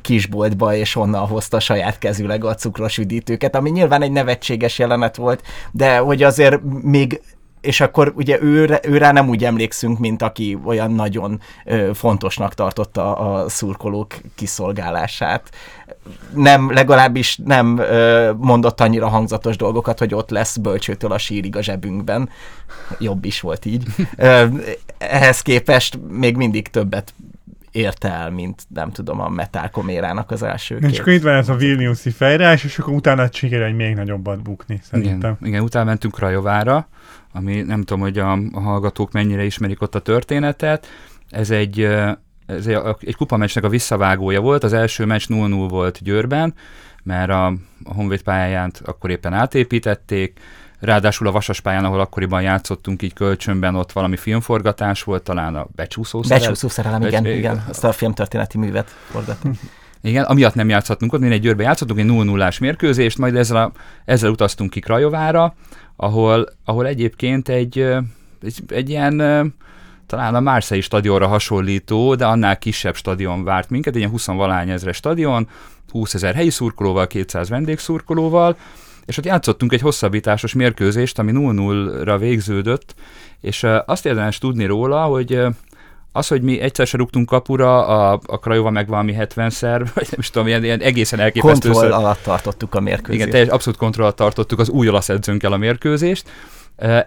kisboltba, és onnan hozta saját kezüleg a cukros üdítőket, ami nyilván egy nevetséges jelenet volt, de hogy azért még és akkor ugye ő, őrá nem úgy emlékszünk, mint aki olyan nagyon ö, fontosnak tartotta a szurkolók kiszolgálását. Nem, legalábbis nem ö, mondott annyira hangzatos dolgokat, hogy ott lesz bölcsőtől a sírig a zsebünkben. Jobb is volt így. Ö, ehhez képest még mindig többet érte el, mint nem tudom, a Metal Komérának az első És akkor itt van ez a Vilniuszi fejrás, és akkor utána sikerül egy még nagyobbat bukni, szerintem. Igen, igen utána mentünk Krajovára, ami nem tudom, hogy a, a hallgatók mennyire ismerik ott a történetet. Ez egy, ez egy, egy kupameccsnek a visszavágója volt, az első meccs 0-0 volt Győrben, mert a, a Honvéd pályáját akkor éppen átépítették, Ráadásul a Vasaspályán, ahol akkoriban játszottunk így kölcsönben, ott valami filmforgatás volt, talán a Becsúszó szerelem. Becsúszó szerelem, igen, igen, azt a filmtörténeti művet forgatni. Igen, amiatt nem játszhattunk ott, mi egy győrbe játszottunk, egy 0 0 mérkőzést, majd ezzel, a, ezzel utaztunk ki Krajovára, ahol, ahol egyébként egy, egy, egy ilyen talán a Marseille stadionra hasonlító, de annál kisebb stadion várt minket, egy ilyen 20 valány ezres stadion, 20 ezer helyi szurkolóval, 200 vendégszurkolóval, és ott játszottunk egy hosszabbításos mérkőzést, ami 0-0-ra végződött, és azt érdemes tudni róla, hogy az, hogy mi egyszer se rúgtunk kapura, a, a Krajova meg valami 70-szer, vagy nem is tudom, ilyen, ilyen egészen elképesztő. Kontroll alatt tartottuk a mérkőzést. Igen, teljes, abszolút kontroll alatt tartottuk az új olasz edzőnkkel a mérkőzést.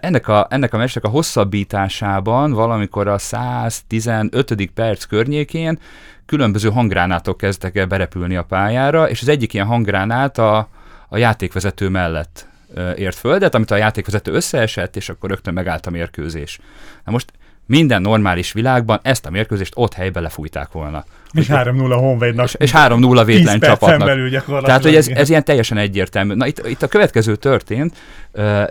Ennek a, ennek a meccsnek a hosszabbításában valamikor a 115. perc környékén különböző hangránátok kezdtek el berepülni a pályára, és az egyik ilyen hangránát a, a játékvezető mellett ért földet, amit a játékvezető összeesett, és akkor rögtön megállt a mérkőzés. Na most minden normális világban ezt a mérkőzést ott helybe lefújták volna. És 3-0 a Honvédnak. És, és 3-0 vétlen csapatnak. Belül Tehát, hogy ez, ez ilyen teljesen egyértelmű. Na itt, itt a következő történt,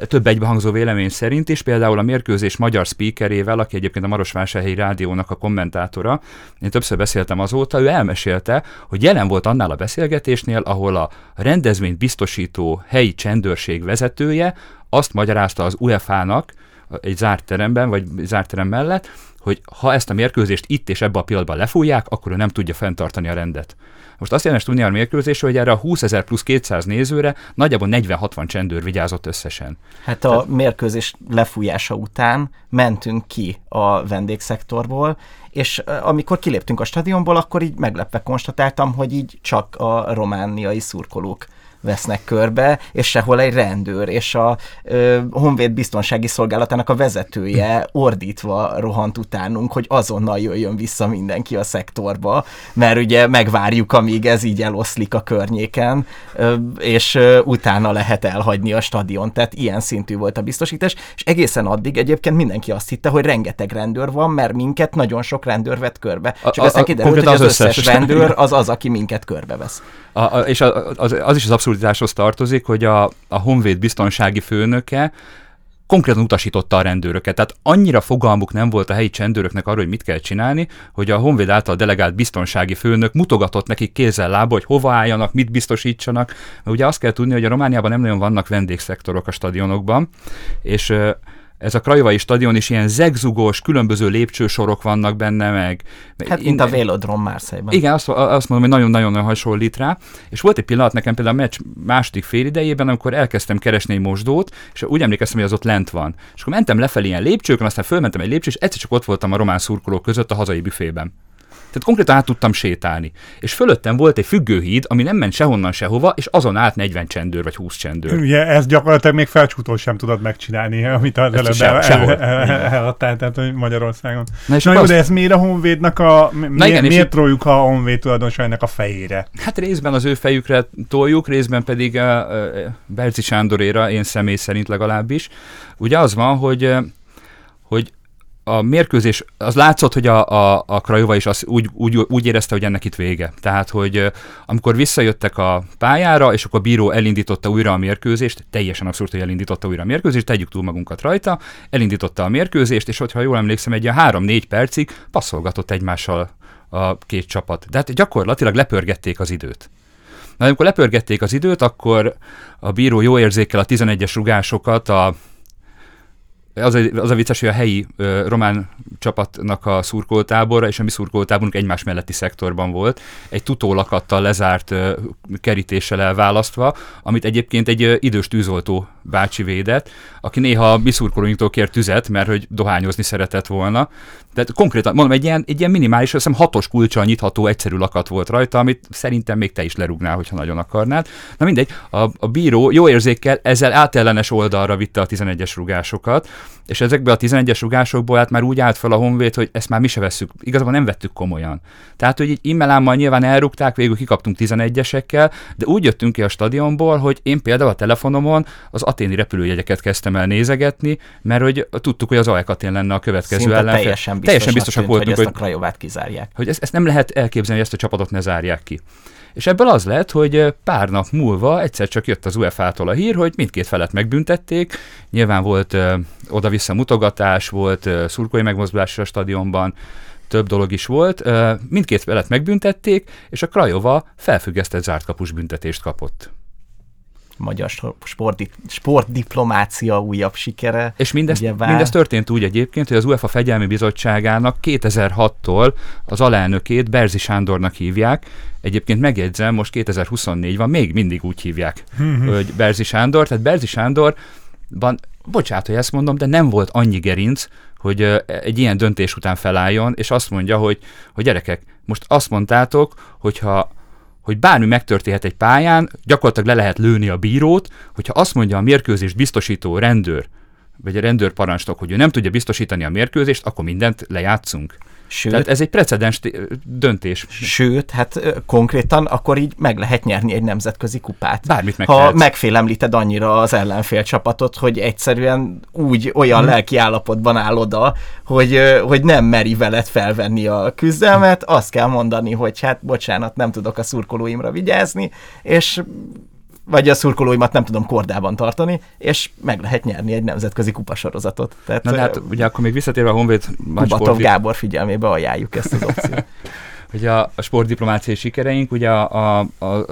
több egybehangzó vélemény szerint is, például a mérkőzés magyar speakerével, aki egyébként a Marosvásárhelyi Rádiónak a kommentátora, én többször beszéltem azóta, ő elmesélte, hogy jelen volt annál a beszélgetésnél, ahol a rendezvényt biztosító helyi csendőrség vezetője azt magyarázta az UEFA-nak, egy zárt teremben, vagy zárt terem mellett, hogy ha ezt a mérkőzést itt és ebbe a pillanatban lefújják, akkor ő nem tudja fenntartani a rendet. Most azt jelenti tudni a mérkőzésről, hogy erre a 20 ezer plusz 200 nézőre nagyjából 40-60 csendőr vigyázott összesen. Hát a Tehát... mérkőzés lefújása után mentünk ki a vendégszektorból, és amikor kiléptünk a stadionból, akkor így meglepve konstatáltam, hogy így csak a romániai szurkolók vesznek körbe, és sehol egy rendőr, és a ö, Honvéd biztonsági szolgálatának a vezetője ordítva rohant utánunk, hogy azonnal jöjjön vissza mindenki a szektorba, mert ugye megvárjuk, amíg ez így eloszlik a környéken, ö, és ö, utána lehet elhagyni a stadion, tehát ilyen szintű volt a biztosítás, és egészen addig egyébként mindenki azt hitte, hogy rengeteg rendőr van, mert minket nagyon sok rendőr vett körbe. Csak aztán kiderült, hogy az, összes, összes rendőr az az, aki minket körbevesz. A, a, és a, az, az is az abszurditáshoz tartozik, hogy a, a Honvéd biztonsági főnöke konkrétan utasította a rendőröket. Tehát annyira fogalmuk nem volt a helyi csendőröknek arról, hogy mit kell csinálni, hogy a Honvéd által delegált biztonsági főnök mutogatott nekik kézzel lába, hogy hova álljanak, mit biztosítsanak. Mert ugye azt kell tudni, hogy a Romániában nem nagyon vannak vendégszektorok a stadionokban, és ez a Krajovai stadion is ilyen zegzugos, különböző lépcsősorok vannak benne, meg... Hát, mint a Vélodrom Márszájban. Igen, azt, azt mondom, hogy nagyon-nagyon hasonlít rá. És volt egy pillanat nekem például a meccs második félidejében, amikor elkezdtem keresni egy mosdót, és úgy emlékeztem, hogy az ott lent van. És akkor mentem lefelé ilyen lépcsőkön, aztán fölmentem egy lépcső, és egyszer csak ott voltam a román szurkolók között a hazai büfében. Tehát konkrétan át tudtam sétálni. És fölöttem volt egy függőhíd, ami nem ment sehonnan sehova, és azon át 40 csendőr vagy 20 csendőr. Ugye ez gyakorlatilag még felcsútól sem tudod megcsinálni, amit az előbb el, el, el, eladtál, tehát Magyarországon. Na, és Na jó, az... de ez miért a Honvédnak a... Mi, Na igen, miért toljuk a Honvéd tulajdonosainak a fejére? Hát részben az ő fejükre toljuk, részben pedig uh, uh, Berci Sándoréra, én személy szerint legalábbis. Ugye az van, hogy hogy a mérkőzés, az látszott, hogy a, a, a Krajova is az úgy, úgy, úgy érezte, hogy ennek itt vége. Tehát, hogy amikor visszajöttek a pályára, és akkor a bíró elindította újra a mérkőzést, teljesen abszurd, hogy elindította újra a mérkőzést, tegyük túl magunkat rajta, elindította a mérkőzést, és hogyha jól emlékszem, egy három-négy percig passzolgatott egymással a két csapat. De hát gyakorlatilag lepörgették az időt. Na, amikor lepörgették az időt, akkor a bíró jó érzékel a 11-es rugásokat a az a, az a vicces, hogy a helyi ö, román csapatnak a szurkoltábora és a mi szurkoltáborunk egymás melletti szektorban volt, egy tutólakattal lezárt ö, kerítéssel elválasztva, amit egyébként egy ö, idős tűzoltó bácsi védett, aki néha a mi szurkolóinktól kért tüzet, mert hogy dohányozni szeretett volna. Tehát konkrétan, mondom, egy ilyen, egy ilyen minimális, azt hiszem hatos kulcsal nyitható egyszerű lakat volt rajta, amit szerintem még te is lerúgnál, hogyha nagyon akarnád. Na mindegy, a, a bíró jó érzékkel ezzel átellenes oldalra vitte a 11-es rugásokat, és ezekből a 11-es rugásokból hát már úgy állt fel a Honvéd, hogy ezt már mi se veszük, igazából nem vettük komolyan. Tehát, hogy így immelámmal nyilván elrúgták, végül kikaptunk 11-esekkel, de úgy jöttünk ki a stadionból, hogy én például a telefonomon az aténi repülőjegyeket kezdtem el nézegetni, mert hogy tudtuk, hogy az AEK Atén lenne a következő Szinte ellenfél. Teljesen, teljesen biztosak tűnt, voltunk, hogy, hogy, ezt a Krajovát kizárják. hogy ezt, ezt nem lehet elképzelni, hogy ezt a csapatot ne zárják ki. És ebből az lett, hogy pár nap múlva egyszer csak jött az UEFA-tól a hír, hogy mindkét felet megbüntették. Nyilván volt ö, oda-vissza mutogatás, volt ö, szurkolói megmozdulás a stadionban, több dolog is volt. Ö, mindkét felet megbüntették, és a Krajova felfüggesztett zárt kapus büntetést kapott. Magyar sportdi, sportdiplomácia újabb sikere. És mindez, mindez történt úgy egyébként, hogy az UEFA Fegyelmi Bizottságának 2006-tól az alelnökét Berzi Sándornak hívják. Egyébként megjegyzem, most 2024 van, még mindig úgy hívják, hogy Berzi Sándor. Tehát Berzi Sándor van, bocsánat, hogy ezt mondom, de nem volt annyi gerinc, hogy egy ilyen döntés után felálljon, és azt mondja, hogy, hogy gyerekek, most azt mondtátok, hogyha hogy bármi megtörténhet egy pályán, gyakorlatilag le lehet lőni a bírót, hogyha azt mondja a mérkőzést biztosító rendőr, vagy a rendőrparancsnok, hogy ő nem tudja biztosítani a mérkőzést, akkor mindent lejátszunk. Sőt, Tehát ez egy precedens döntés. Sőt, hát konkrétan akkor így meg lehet nyerni egy nemzetközi kupát. Bármit meg Ha megfélemlíted annyira az ellenfél csapatot, hogy egyszerűen úgy olyan hmm. lelki állapotban áll oda, hogy, hogy nem meri veled felvenni a küzdelmet, azt kell mondani, hogy hát bocsánat, nem tudok a szurkolóimra vigyázni, és vagy a szurkolóimat nem tudom kordában tartani, és meg lehet nyerni egy nemzetközi kupasorozatot. Tehát, Na, hát ugye akkor még visszatérve a Honvéd Kubatov. Gábor figyelmébe ajánljuk ezt az opciót. ugye a, a sportdiplomáciai sikereink, ugye a, a, a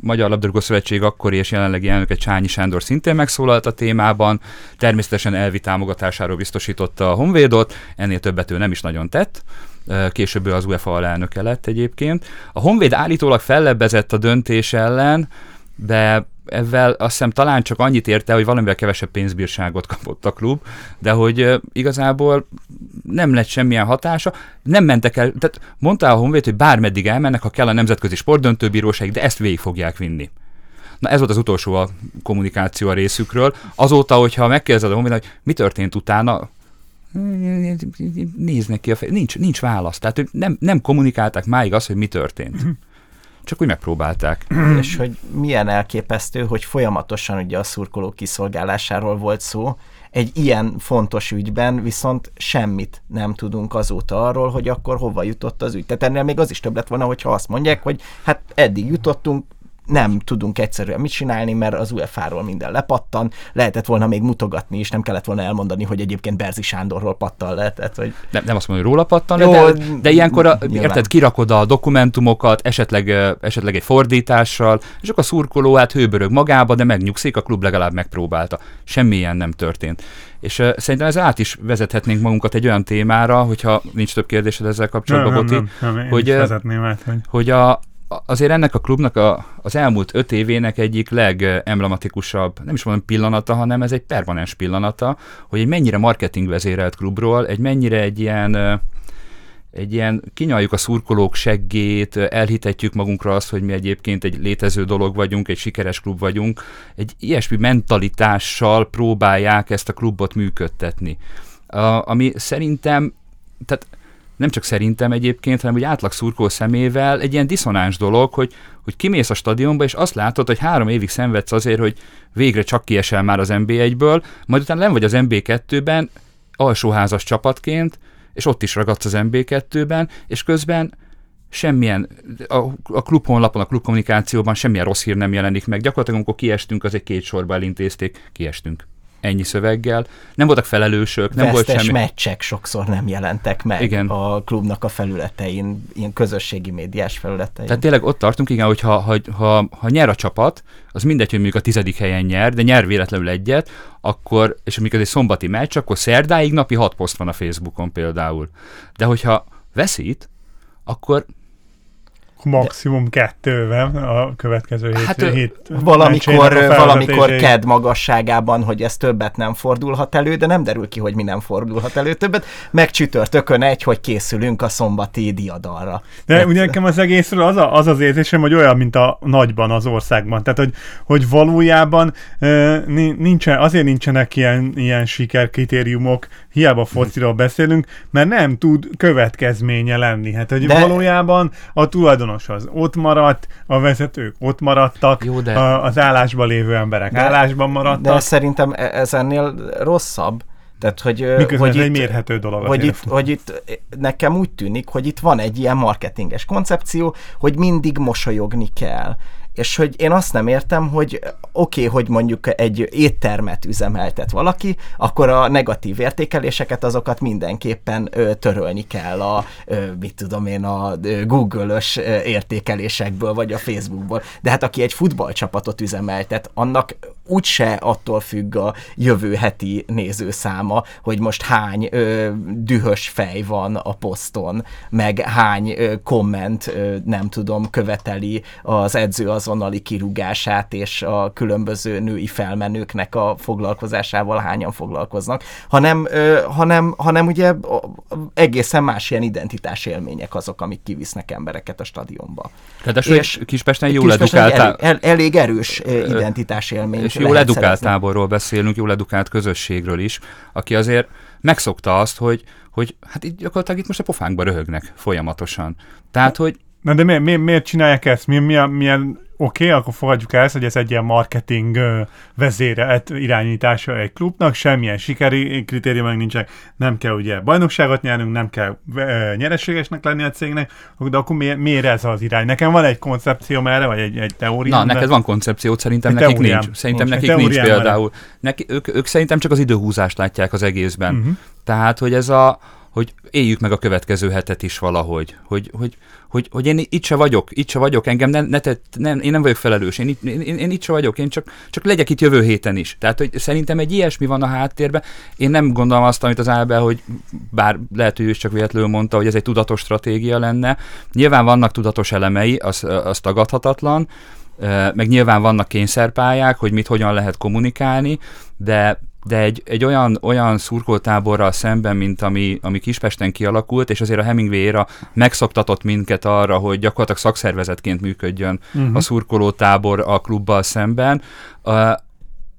Magyar Labdarúgó Szövetség akkori és jelenlegi elnöke Csányi Sándor szintén megszólalt a témában, természetesen elvi támogatásáról biztosította a Honvédot, ennél többet ő nem is nagyon tett, később az UEFA alelnöke lett egyébként. A Honvéd állítólag fellebbezett a döntés ellen, de ezzel azt hiszem talán csak annyit érte, hogy valamivel kevesebb pénzbírságot kapott a klub, de hogy igazából nem lett semmilyen hatása, nem mentek el, tehát mondta a Honvéd, hogy bármeddig elmennek, ha kell a Nemzetközi Sportdöntőbíróság, de ezt végig fogják vinni. Na ez volt az utolsó a kommunikáció a részükről. Azóta, hogyha megkérdezed a Honvéd, hogy mi történt utána, néznek ki a fej, nincs, nincs válasz. Tehát nem, nem kommunikálták máig azt, hogy mi történt csak úgy megpróbálták. És hogy milyen elképesztő, hogy folyamatosan ugye a szurkoló kiszolgálásáról volt szó, egy ilyen fontos ügyben viszont semmit nem tudunk azóta arról, hogy akkor hova jutott az ügy. Tehát ennél még az is több lett volna, hogyha azt mondják, hogy hát eddig jutottunk, nem tudunk egyszerűen mit csinálni, mert az UEFA-ról minden lepattan, lehetett volna még mutogatni is, nem kellett volna elmondani, hogy egyébként Berzi Sándorról pattan le. Tehát, hogy... nem, nem azt mondom, hogy róla pattan Jó, le, de, de ilyenkor a, érted, kirakod a dokumentumokat, esetleg, esetleg egy fordítással, és akkor a szurkoló hát hőbörög magába, de megnyugszik, a klub legalább megpróbálta. Semmilyen nem történt. És uh, szerintem ez át is vezethetnénk magunkat egy olyan témára, hogyha nincs több kérdésed ezzel kapcsolatban, nem, Boti, nem, nem, nem, hogy, át, hogy... hogy a, azért ennek a klubnak a, az elmúlt öt évének egyik legemblematikusabb, nem is mondom pillanata, hanem ez egy permanens pillanata, hogy egy mennyire marketing vezérelt klubról, egy mennyire egy ilyen egy ilyen kinyaljuk a szurkolók seggét, elhitetjük magunkra azt, hogy mi egyébként egy létező dolog vagyunk, egy sikeres klub vagyunk, egy ilyesmi mentalitással próbálják ezt a klubot működtetni. A, ami szerintem, tehát nem csak szerintem egyébként, hanem hogy átlag szurkó szemével egy ilyen diszonáns dolog, hogy, hogy kimész a stadionba, és azt látod, hogy három évig szenvedsz azért, hogy végre csak kiesel már az NB1-ből, majd utána nem vagy az NB2-ben, alsóházas csapatként, és ott is ragadsz az NB2-ben, és közben semmilyen, a, a klub honlapon, a klub kommunikációban semmilyen rossz hír nem jelenik meg. Gyakorlatilag, amikor kiestünk, az egy két sorba elintézték, kiestünk ennyi szöveggel. Nem voltak felelősök, nem Vesztes volt semmi. meccsek sokszor nem jelentek meg igen. a klubnak a felületein, ilyen közösségi médiás felületein. Tehát tényleg ott tartunk, igen, hogy ha, ha, ha, ha nyer a csapat, az mindegy, hogy mondjuk a tizedik helyen nyer, de nyer véletlenül egyet, akkor, és amikor egy szombati meccs, akkor szerdáig napi hat poszt van a Facebookon például. De hogyha veszít, akkor maximum kettővel a következő hét, hát, hét valamikor, valamikor ked magasságában, hogy ez többet nem fordulhat elő, de nem derül ki, hogy mi nem fordulhat elő többet, meg csütörtökön egy, hogy készülünk a szombati diadalra. De hát, ugye nekem az egészről az, a, az az érzésem, hogy olyan, mint a nagyban az országban. Tehát, hogy, hogy valójában nincsen, azért nincsenek ilyen, ilyen sikerkritériumok, hiába fociról beszélünk, mert nem tud következménye lenni. Hát, hogy de... valójában a tulajdonos az ott maradt, a vezetők ott maradtak, Jó, de... a, az állásban lévő emberek de, állásban maradtak. De szerintem e- ez ennél rosszabb. Tehát, hogy, Miközben hogy ez itt, egy mérhető dolog. Hogy itt, hogy itt nekem úgy tűnik, hogy itt van egy ilyen marketinges koncepció, hogy mindig mosolyogni kell és hogy én azt nem értem, hogy oké, okay, hogy mondjuk egy éttermet üzemeltet valaki, akkor a negatív értékeléseket azokat mindenképpen ö, törölni kell a, ö, mit tudom én, a Google-ös értékelésekből, vagy a Facebookból. De hát aki egy futballcsapatot üzemeltet, annak úgyse attól függ a jövő heti nézőszáma, hogy most hány ö, dühös fej van a poszton, meg hány ö, komment, ö, nem tudom, követeli az edző azonnali kirúgását, és a különböző női felmenőknek a foglalkozásával hányan foglalkoznak, hanem, hanem, hanem ugye egészen más ilyen identitás élmények azok, amik kivisznek embereket a stadionba. Ráadásul és Kispesten jól edukáltál. El, el, elég erős identitás élmény és jól edukált szerezni. táborról beszélünk, jól edukált közösségről is, aki azért megszokta azt, hogy, hogy hát itt gyakorlatilag itt most a pofánkba röhögnek folyamatosan. Tehát, hogy Na de miért, miért, miért csinálják ezt? Mi, mi, milyen oké, okay, akkor fogadjuk el ezt, hogy ez egy ilyen marketing vezére irányítása egy klubnak, semmilyen sikeri kritériumok nincsenek, nem kell ugye bajnokságot nyernünk, nem kell nyereségesnek lenni a cégnek, de akkor miért, miért ez az irány? Nekem van egy koncepció erre, vagy egy, egy teória. Na, neked van koncepció, szerintem nekik teóriám. nincs. Szerintem nincs. nekik nincs például. Neki, ők, ők szerintem csak az időhúzást látják az egészben. Uh-huh. Tehát, hogy ez a, hogy éljük meg a következő hetet is valahogy, hogy, hogy, hogy, hogy én itt se vagyok, itt se vagyok, engem ne, ne tett, nem, én nem vagyok felelős, én, én, én, én itt se vagyok, én csak, csak legyek itt jövő héten is. Tehát, hogy szerintem egy ilyesmi van a háttérben. Én nem gondolom azt, amit az Ábel, hogy bár lehet, hogy ő is csak véletlenül mondta, hogy ez egy tudatos stratégia lenne. Nyilván vannak tudatos elemei, az, az tagadhatatlan, meg nyilván vannak kényszerpályák, hogy mit hogyan lehet kommunikálni, de de egy, egy olyan, olyan szurkoltáborral szemben, mint ami, ami Kispesten kialakult, és azért a Hemingway éra megszoktatott minket arra, hogy gyakorlatilag szakszervezetként működjön uh-huh. a szurkolótábor a klubbal szemben,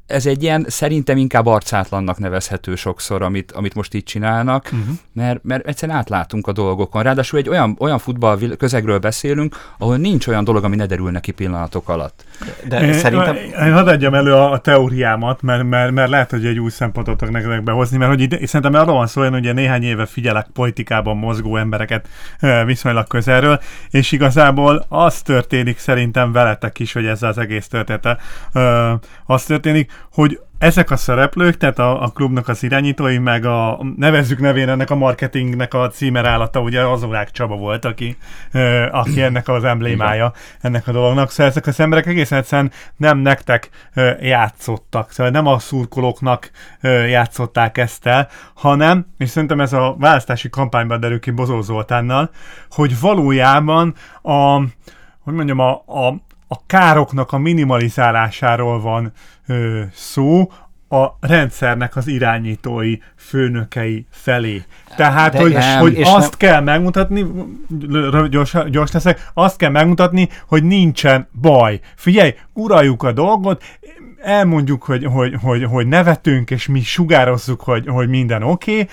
ez egy ilyen szerintem inkább arcátlannak nevezhető sokszor, amit, amit most így csinálnak, uh-huh. mert, mert egyszerűen átlátunk a dolgokon. Ráadásul egy olyan, olyan futball közegről beszélünk, ahol nincs olyan dolog, ami ne derül neki pillanatok alatt. De én, szerintem... Én hadd adjam elő a, a teóriámat, mert, mert, mert lehet, hogy egy új szempontot tudok nektek behozni, mert hogy ide, szerintem arról van szó, hogy ugye néhány éve figyelek politikában mozgó embereket viszonylag közelről, és igazából az történik szerintem veletek is, hogy ez az egész története. Az történik, hogy ezek a szereplők, tehát a, a klubnak az irányítói, meg a nevezzük nevén ennek a marketingnek a címerállata, ugye az Orák Csaba volt, aki, ö, aki ennek az emblémája ennek a dolognak. Szóval ezek az emberek egészen egyszerűen nem nektek ö, játszottak, szóval nem a szurkolóknak ö, játszották ezt el, hanem, és szerintem ez a választási kampányban derül ki Bozó Zoltánnal, hogy valójában a, hogy mondjam, a, a, a károknak a minimalizálásáról van ö, szó, a rendszernek az irányítói, főnökei felé. Tehát, De hogy, nem, hogy azt nem... kell megmutatni, gyors, gyors leszek, azt kell megmutatni, hogy nincsen baj. Figyelj, uraljuk a dolgot, elmondjuk, hogy, hogy, hogy, hogy nevetünk, és mi sugározzuk, hogy, hogy minden oké, okay,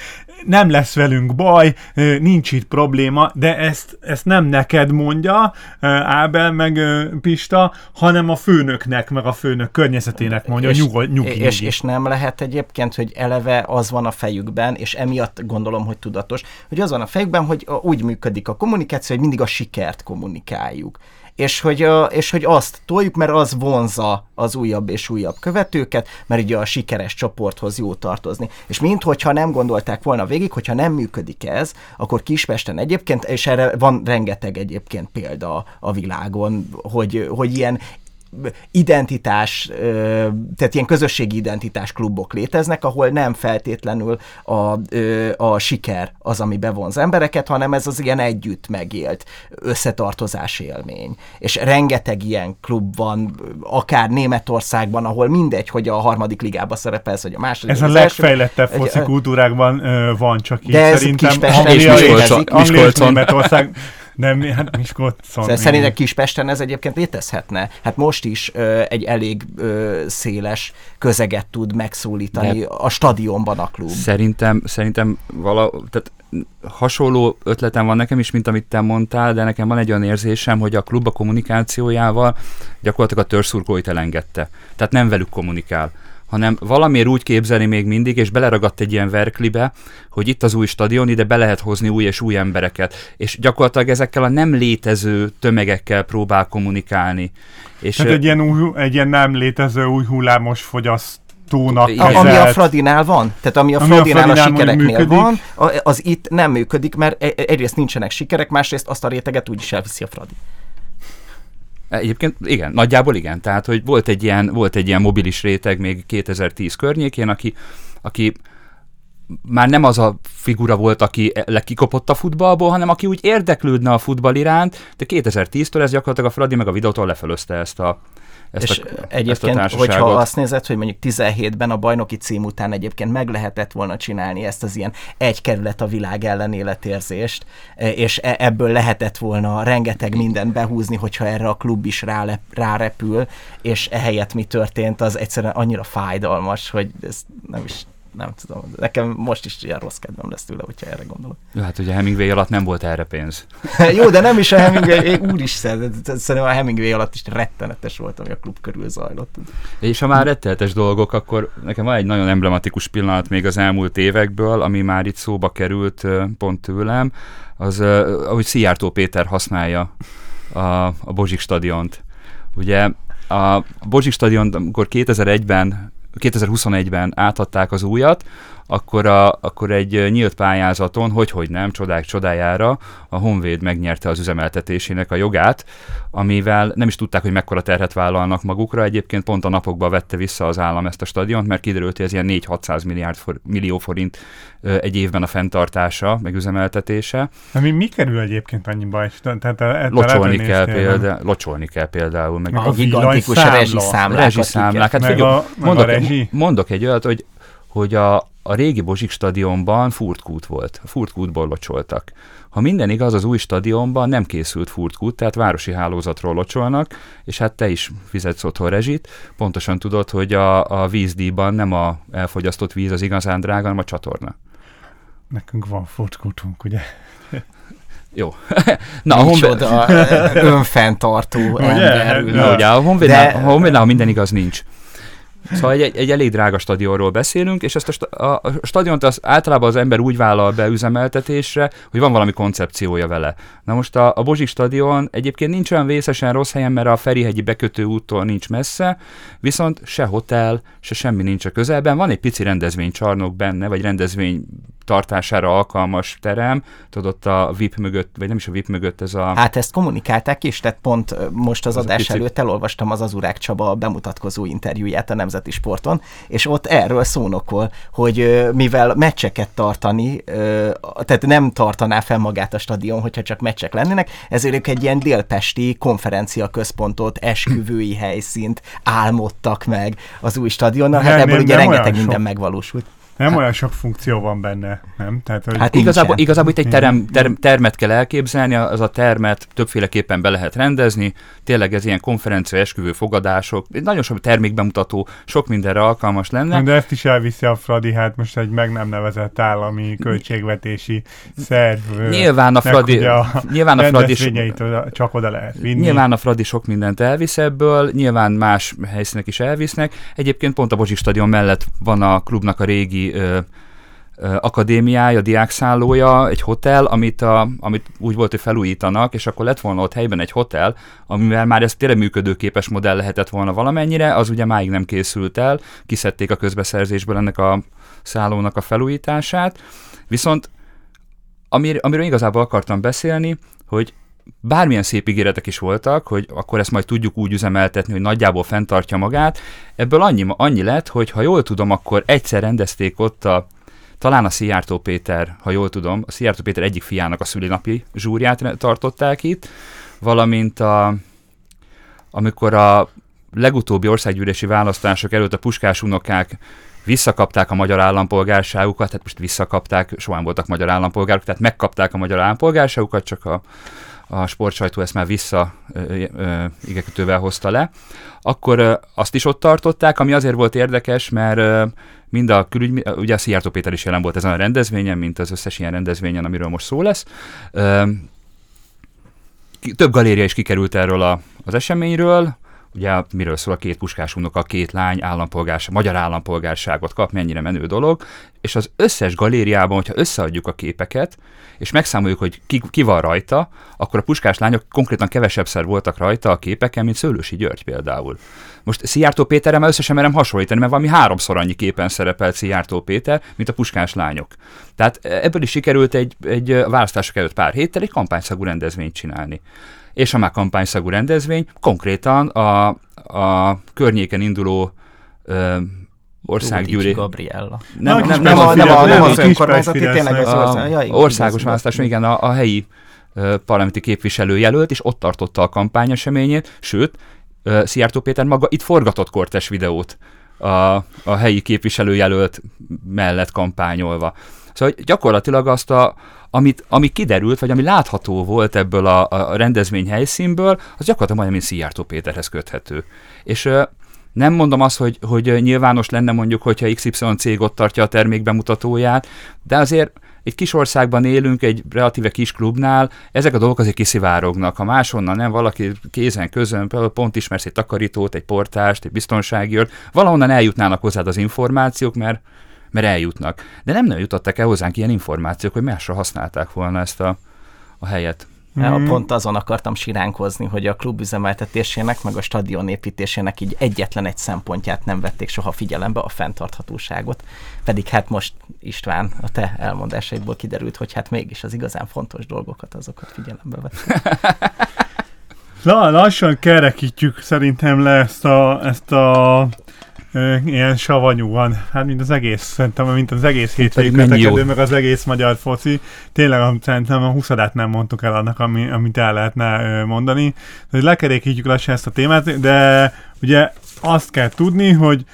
nem lesz velünk baj, nincs itt probléma, de ezt, ezt nem neked mondja Ábel meg Pista, hanem a főnöknek, meg a főnök környezetének mondja, és, nyugod, nyugi, nyugi. És, és nem lehet egyébként, hogy eleve az van a fejükben, és emiatt gondolom, hogy tudatos, hogy az van a fejükben, hogy úgy működik a kommunikáció, hogy mindig a sikert kommunikáljuk és hogy, és hogy azt toljuk, mert az vonza az újabb és újabb követőket, mert ugye a sikeres csoporthoz jó tartozni. És minthogyha nem gondolták volna végig, hogyha nem működik ez, akkor Kispesten egyébként, és erre van rengeteg egyébként példa a világon, hogy, hogy ilyen identitás, tehát ilyen közösségi identitás klubok léteznek, ahol nem feltétlenül a, a siker az, ami bevonz embereket, hanem ez az ilyen együtt megélt összetartozás élmény. És rengeteg ilyen klub van, akár Németországban, ahol mindegy, hogy a harmadik ligában szerepelsz, vagy a második. Ez a legfejlettebb foci kultúrákban van, csak így de ez szerintem. Anglia, Anglia és Németország nem, hát Miskolcon. Szerintem Kispesten ez egyébként létezhetne. Hát most is ö, egy elég ö, széles közeget tud megszólítani De a stadionban a klub. Szerintem, szerintem vala, tehát hasonló ötletem van nekem is, mint amit te mondtál, de nekem van egy olyan érzésem, hogy a klub a kommunikációjával gyakorlatilag a törszurkóit elengedte. Tehát nem velük kommunikál hanem valamiért úgy képzeli még mindig, és beleragadt egy ilyen verklibe, hogy itt az új stadion, ide be lehet hozni új és új embereket. És gyakorlatilag ezekkel a nem létező tömegekkel próbál kommunikálni. És Tehát egy ilyen, új, egy ilyen nem létező új hullámos fogyaszt tónak a, Ami a Fradinál van, tehát ami a ami Fradinál a, a sikereknél van, az itt nem működik, mert e- egyrészt nincsenek sikerek, másrészt azt a réteget úgyis elviszi a Fradi. Egyébként igen, nagyjából igen. Tehát, hogy volt egy ilyen, volt egy ilyen mobilis réteg még 2010 környékén, aki, aki már nem az a figura volt, aki lekikopott a futballból, hanem aki úgy érdeklődne a futball iránt, de 2010-től ez gyakorlatilag a Fradi meg a videótól lefelözte ezt a, ezt és a, egyébként, ezt a hogyha azt nézed, hogy mondjuk 17-ben a bajnoki cím után egyébként meg lehetett volna csinálni ezt az ilyen egy kerület a világ ellen életérzést, e, és e, ebből lehetett volna rengeteg mindent behúzni, hogyha erre a klub is rálep, rárepül, és ehelyett mi történt, az egyszerűen annyira fájdalmas, hogy ez nem is nem tudom, nekem most is ilyen rossz kedvem lesz tőle, hogyha erre gondolok. Jó, hát ugye Hemingway alatt nem volt erre pénz. Jó, de nem is a Hemingway, úr is szerintem a Hemingway alatt is rettenetes volt, ami a klub körül zajlott. És ha már rettenetes dolgok, akkor nekem van egy nagyon emblematikus pillanat még az elmúlt évekből, ami már itt szóba került pont tőlem, az, ahogy Szijjártó Péter használja a, a Bozsik stadiont. Ugye a Bozsik stadion, amikor 2001-ben 2021-ben átadták az újat, akkor, a, akkor egy nyílt pályázaton, hogy hogy nem, csodák csodájára a Honvéd megnyerte az üzemeltetésének a jogát, amivel nem is tudták, hogy mekkora terhet vállalnak magukra. Egyébként pont a napokban vette vissza az állam ezt a stadiont, mert kiderült, hogy ez ilyen 4-600 milliárd for, millió forint egy évben a fenntartása, meg üzemeltetése. Mi, mi kerül egyébként annyiba? Tehát, tehát locsolni, kell példa, locsolni kell például. Meg a, a gigantikus rezsiszámlákat. Rezsiszámlákat. Meg a, meg mondok, a rezsi. mondok egy olyat, hogy hogy a, a régi Bozsik stadionban furtkút volt. Furtkútból locsoltak. Ha minden igaz, az új stadionban nem készült furtkút, tehát városi hálózatról locsolnak, és hát te is fizetsz otthon rezsit, pontosan tudod, hogy a, a vízdíjban nem a elfogyasztott víz az igazán drága, hanem a csatorna. Nekünk van furtkútunk, ugye? Jó. Na, a Honvéd... önfenntartó ember. Na, ugye, a Honvédnál, De... a Honvédnál, ha minden igaz, nincs. Szóval egy, egy elég drága stadionról beszélünk, és ezt a, sta- a stadiont az általában az ember úgy vállal be üzemeltetésre, hogy van valami koncepciója vele. Na most a, a Bozsi stadion egyébként nincs olyan vészesen rossz helyen, mert a Ferihegyi bekötő úttól nincs messze, viszont se hotel, se semmi nincs a közelben. Van egy pici rendezvénycsarnok benne, vagy rendezvény tartására alkalmas terem, tudod, ott a VIP mögött, vagy nem is a VIP mögött ez a... Hát ezt kommunikálták is, tehát pont most az, az adás pici... előtt elolvastam az Azurák Csaba bemutatkozó interjúját a Nemzeti Sporton, és ott erről szónokol, hogy mivel meccseket tartani, tehát nem tartaná fel magát a stadion, hogyha csak meccsek lennének, ezért ők egy ilyen délpesti konferencia központot, esküvői helyszínt álmodtak meg az új stadionnal, hát ebből ugye rengeteg minden megvalósult. Nem olyan sok funkció van benne, nem? Tehát, hogy hát igazából, igazából itt egy terem, term, termet kell elképzelni, az a termet többféleképpen be lehet rendezni, tényleg ez ilyen konferencia, esküvő, fogadások, nagyon sok termékbemutató, sok mindenre alkalmas lenne. De ezt is elviszi a Fradi, hát most egy meg nem nevezett állami költségvetési szerv. Nyilván a Fradi, a nyilván a Fradi csak oda lehet vinni. Nyilván a Fradi sok mindent elvisz ebből, nyilván más helyszínek is elvisznek. Egyébként pont a Bozsi stadion mellett van a klubnak a régi ö, ö, akadémiája, diákszállója, egy hotel, amit, a, amit úgy volt, hogy felújítanak, és akkor lett volna ott helyben egy hotel, amivel már ez tényleg működőképes modell lehetett volna valamennyire, az ugye máig nem készült el, kiszedték a közbeszerzésből ennek a szállónak a felújítását, viszont amir, amiről igazából akartam beszélni, hogy bármilyen szép ígéretek is voltak, hogy akkor ezt majd tudjuk úgy üzemeltetni, hogy nagyjából fenntartja magát, ebből annyi, annyi lett, hogy ha jól tudom, akkor egyszer rendezték ott a, talán a Szijjártó Péter, ha jól tudom, a Szijjártó Péter egyik fiának a szülinapi zsúrját tartották itt, valamint a, amikor a legutóbbi országgyűlési választások előtt a puskás unokák visszakapták a magyar állampolgárságukat, tehát most visszakapták, soha voltak magyar állampolgárok, tehát megkapták a magyar állampolgárságukat, csak a, a sportsajtó ezt már vissza igekötővel hozta le, akkor azt is ott tartották, ami azért volt érdekes, mert mind a külügy, ugye a Szijjártó Péter is jelen volt ezen a rendezvényen, mint az összes ilyen rendezvényen, amiről most szó lesz. Több galéria is kikerült erről a, az eseményről, ugye miről szól a két puskás a két lány állampolgárság, magyar állampolgárságot kap, mennyire menő dolog, és az összes galériában, hogyha összeadjuk a képeket, és megszámoljuk, hogy ki, ki van rajta, akkor a puskás lányok konkrétan kevesebbszer voltak rajta a képeken, mint Szőlősi György például. Most Szijjártó Péterrel már összesen merem hasonlítani, mert valami háromszor annyi képen szerepelt Szijjártó Péter, mint a puskás lányok. Tehát ebből is sikerült egy, egy választások előtt pár héttel egy kampányszagú rendezvényt csinálni és a már kampányszagú rendezvény konkrétan a, a környéken induló ö, országgyűlés. Gabriella. Nem, nem, nem, nem, a, nem, a, nem az önkormányzati, tényleg az ország. Ja, igen, országos igaz, választáson, igen, a, a helyi ö, parlamenti képviselőjelölt, és ott tartotta a kampányeseményét, sőt, ö, Szijjártó Péter maga itt forgatott kortes videót a, a helyi képviselőjelölt mellett kampányolva. Szóval gyakorlatilag azt a, amit, ami kiderült, vagy ami látható volt ebből a, a rendezvény helyszínből, az gyakorlatilag majdnem Szijjártó Péterhez köthető. És nem mondom azt, hogy, hogy nyilvános lenne mondjuk, hogyha XY cég ott tartja a termék bemutatóját, de azért egy kis országban élünk, egy relatíve kis klubnál, ezek a dolgok azért kiszivárognak. Ha máshonnan nem, valaki kézen közön, pont ismersz egy takarítót, egy portást, egy biztonsági őrt, valahonnan eljutnának hozzád az információk, mert mert eljutnak. De nem nagyon jutottak el hozzánk ilyen információk, hogy másra használták volna ezt a, a helyet. Mm. Pont azon akartam siránkozni, hogy a klub üzemeltetésének, meg a stadion építésének így egyetlen egy szempontját nem vették soha figyelembe, a fenntarthatóságot. Pedig hát most István, a te elmondásaidból kiderült, hogy hát mégis az igazán fontos dolgokat, azokat figyelembe vették. Na, lassan kerekítjük szerintem le ezt a, ezt a ilyen savanyúan, hát mint az egész, szerintem, mint az egész hétvégi kötekedő, meg az egész magyar foci. Tényleg szerintem a huszadát nem mondtuk el annak, ami, amit el lehetne mondani. Lekerékítjük lassan ezt a témát, de ugye azt kell tudni, hogy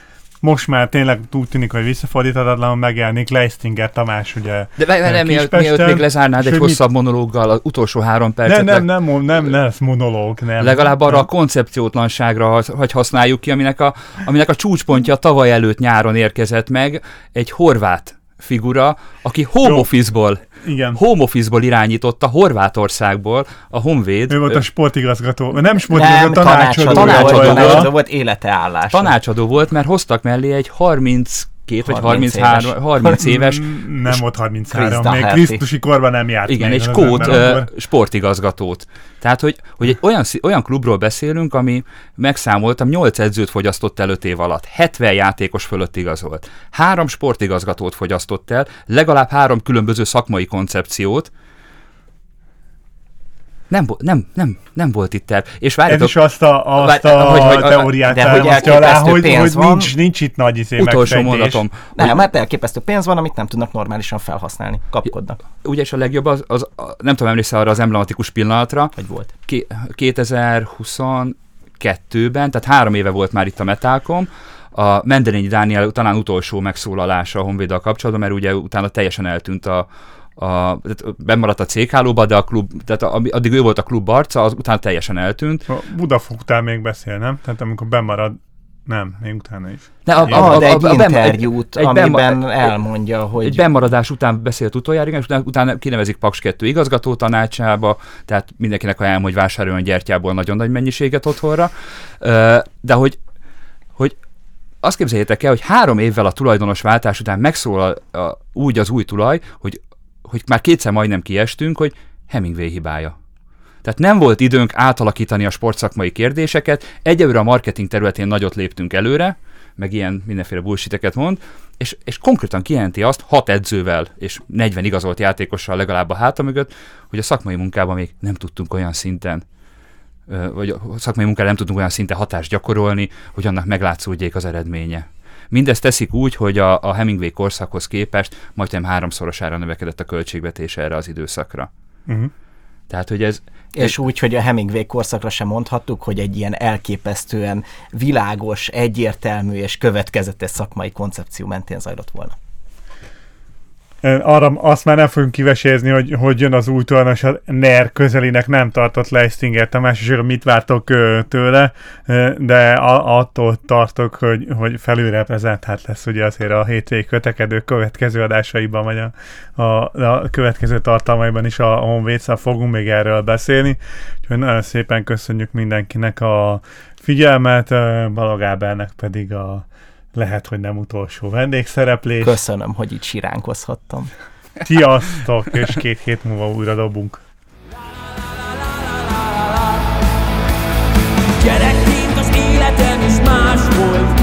most már tényleg úgy tűnik, hogy visszafordíthatatlanul megjelenik Leistinger Tamás, ugye De nem, mielőtt, mielőtt még lezárnád egy hosszabb mit... monológgal az utolsó három percet. Nem, nem, nem, nem, nem lesz monológ, nem. Legalább arra a koncepciótlanságra, hogy használjuk ki, aminek a, aminek a csúcspontja tavaly előtt nyáron érkezett meg, egy horvát figura, aki home office-ból igen. home office-ból irányította Horvátországból a Honvéd. Ő volt a sportigazgató, nem sportigazgató, nem, tanácsadó, tanácsadó, volt, tanácsadó volt élete állás. Tanácsadó volt, mert hoztak mellé egy 30 két vagy 33, éves. 30 éves. Nem volt 33, még Krisztusi korban nem járt. Igen, egy skót uh, sportigazgatót. Tehát, hogy, hogy egy olyan, olyan klubról beszélünk, ami megszámoltam, 8 edzőt fogyasztott el 5 év alatt, 70 játékos fölött igazolt, három sportigazgatót fogyasztott el, legalább három különböző szakmai koncepciót, nem, nem, nem, nem volt itt terv. És várjátok, Ez is azt a, azt a hogy, hogy, teóriát de hogy alá, hogy, hogy van. nincs, nincs itt nagy izé Utolsó mondatom. Nem, mert elképesztő pénz van, amit nem tudnak normálisan felhasználni. Kapkodnak. Ugye, és a legjobb az, az, nem tudom emlékszel arra az emblematikus pillanatra. Hogy volt? 2022-ben, tehát három éve volt már itt a Metalcom, a Mendelényi Dániel talán utolsó megszólalása a Honvéddal kapcsolatban, mert ugye utána teljesen eltűnt a, a, bemaradt a céghálóba, de a klub, tehát addig ő volt a klub arca, az utána teljesen eltűnt. A Budafok után még beszél, nem? Tehát amikor bemarad, nem, még utána is. De, a, a, a, de egy a, a, interjút, egy, amiben egy, elmondja, hogy... Egy bemaradás után beszélt utoljára, és utána, utána kinevezik Paks 2 igazgató tanácsába, tehát mindenkinek ajánlom, hogy vásároljon gyertyából nagyon nagy mennyiséget otthonra. De hogy, hogy azt képzeljétek el, hogy három évvel a tulajdonos váltás után megszólal a, úgy az új tulaj, hogy hogy már kétszer majdnem kiestünk, hogy Hemingway hibája. Tehát nem volt időnk átalakítani a sportszakmai kérdéseket, egyelőre a marketing területén nagyot léptünk előre, meg ilyen mindenféle bullshiteket mond, és, és konkrétan kijelenti azt hat edzővel és 40 igazolt játékossal legalább a háta mögött, hogy a szakmai munkában még nem tudtunk olyan szinten vagy a szakmai munkára nem tudunk olyan szinte hatást gyakorolni, hogy annak meglátszódjék az eredménye. Mindezt teszik úgy, hogy a, a Hemingway korszakhoz képest majdnem háromszorosára növekedett a költségvetés erre az időszakra. Uh-huh. Tehát, hogy ez... És úgy, hogy a Hemingway korszakra sem mondhattuk, hogy egy ilyen elképesztően világos, egyértelmű és következetes szakmai koncepció mentén zajlott volna arra azt már nem fogunk kivesézni, hogy, hogy jön az új tulajdonos, a NER közelinek nem tartott le Stinger Tamás, és mit vártok tőle, de attól tartok, hogy, hogy felülreprezentált lesz ugye azért a hétvégi kötekedő következő adásaiban, vagy a, a, a következő tartalmaiban is a, honvédszel fogunk még erről beszélni. Úgyhogy nagyon szépen köszönjük mindenkinek a figyelmet, Balog pedig a lehet, hogy nem utolsó vendégszereplés. Köszönöm, hogy itt siránkozhattam. Sziasztok, és két hét múlva újra dobunk. Gyerekként az életem is más volt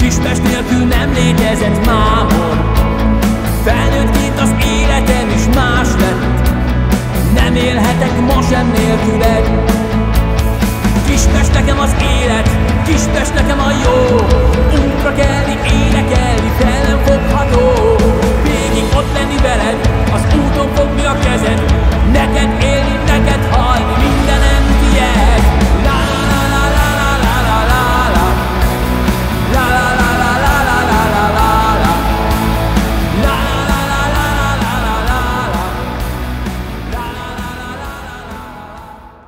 Kispest nélkül nem létezett mámon Felnőttként az életem is más lett Nem élhetek ma sem nélküled Kispest nekem az élet Kispest nekem a jó. Útra kelni, énekelni, fel nem fogható Végig ott lenni veled, az úton fogni a kezed. Neked élni, neked halni.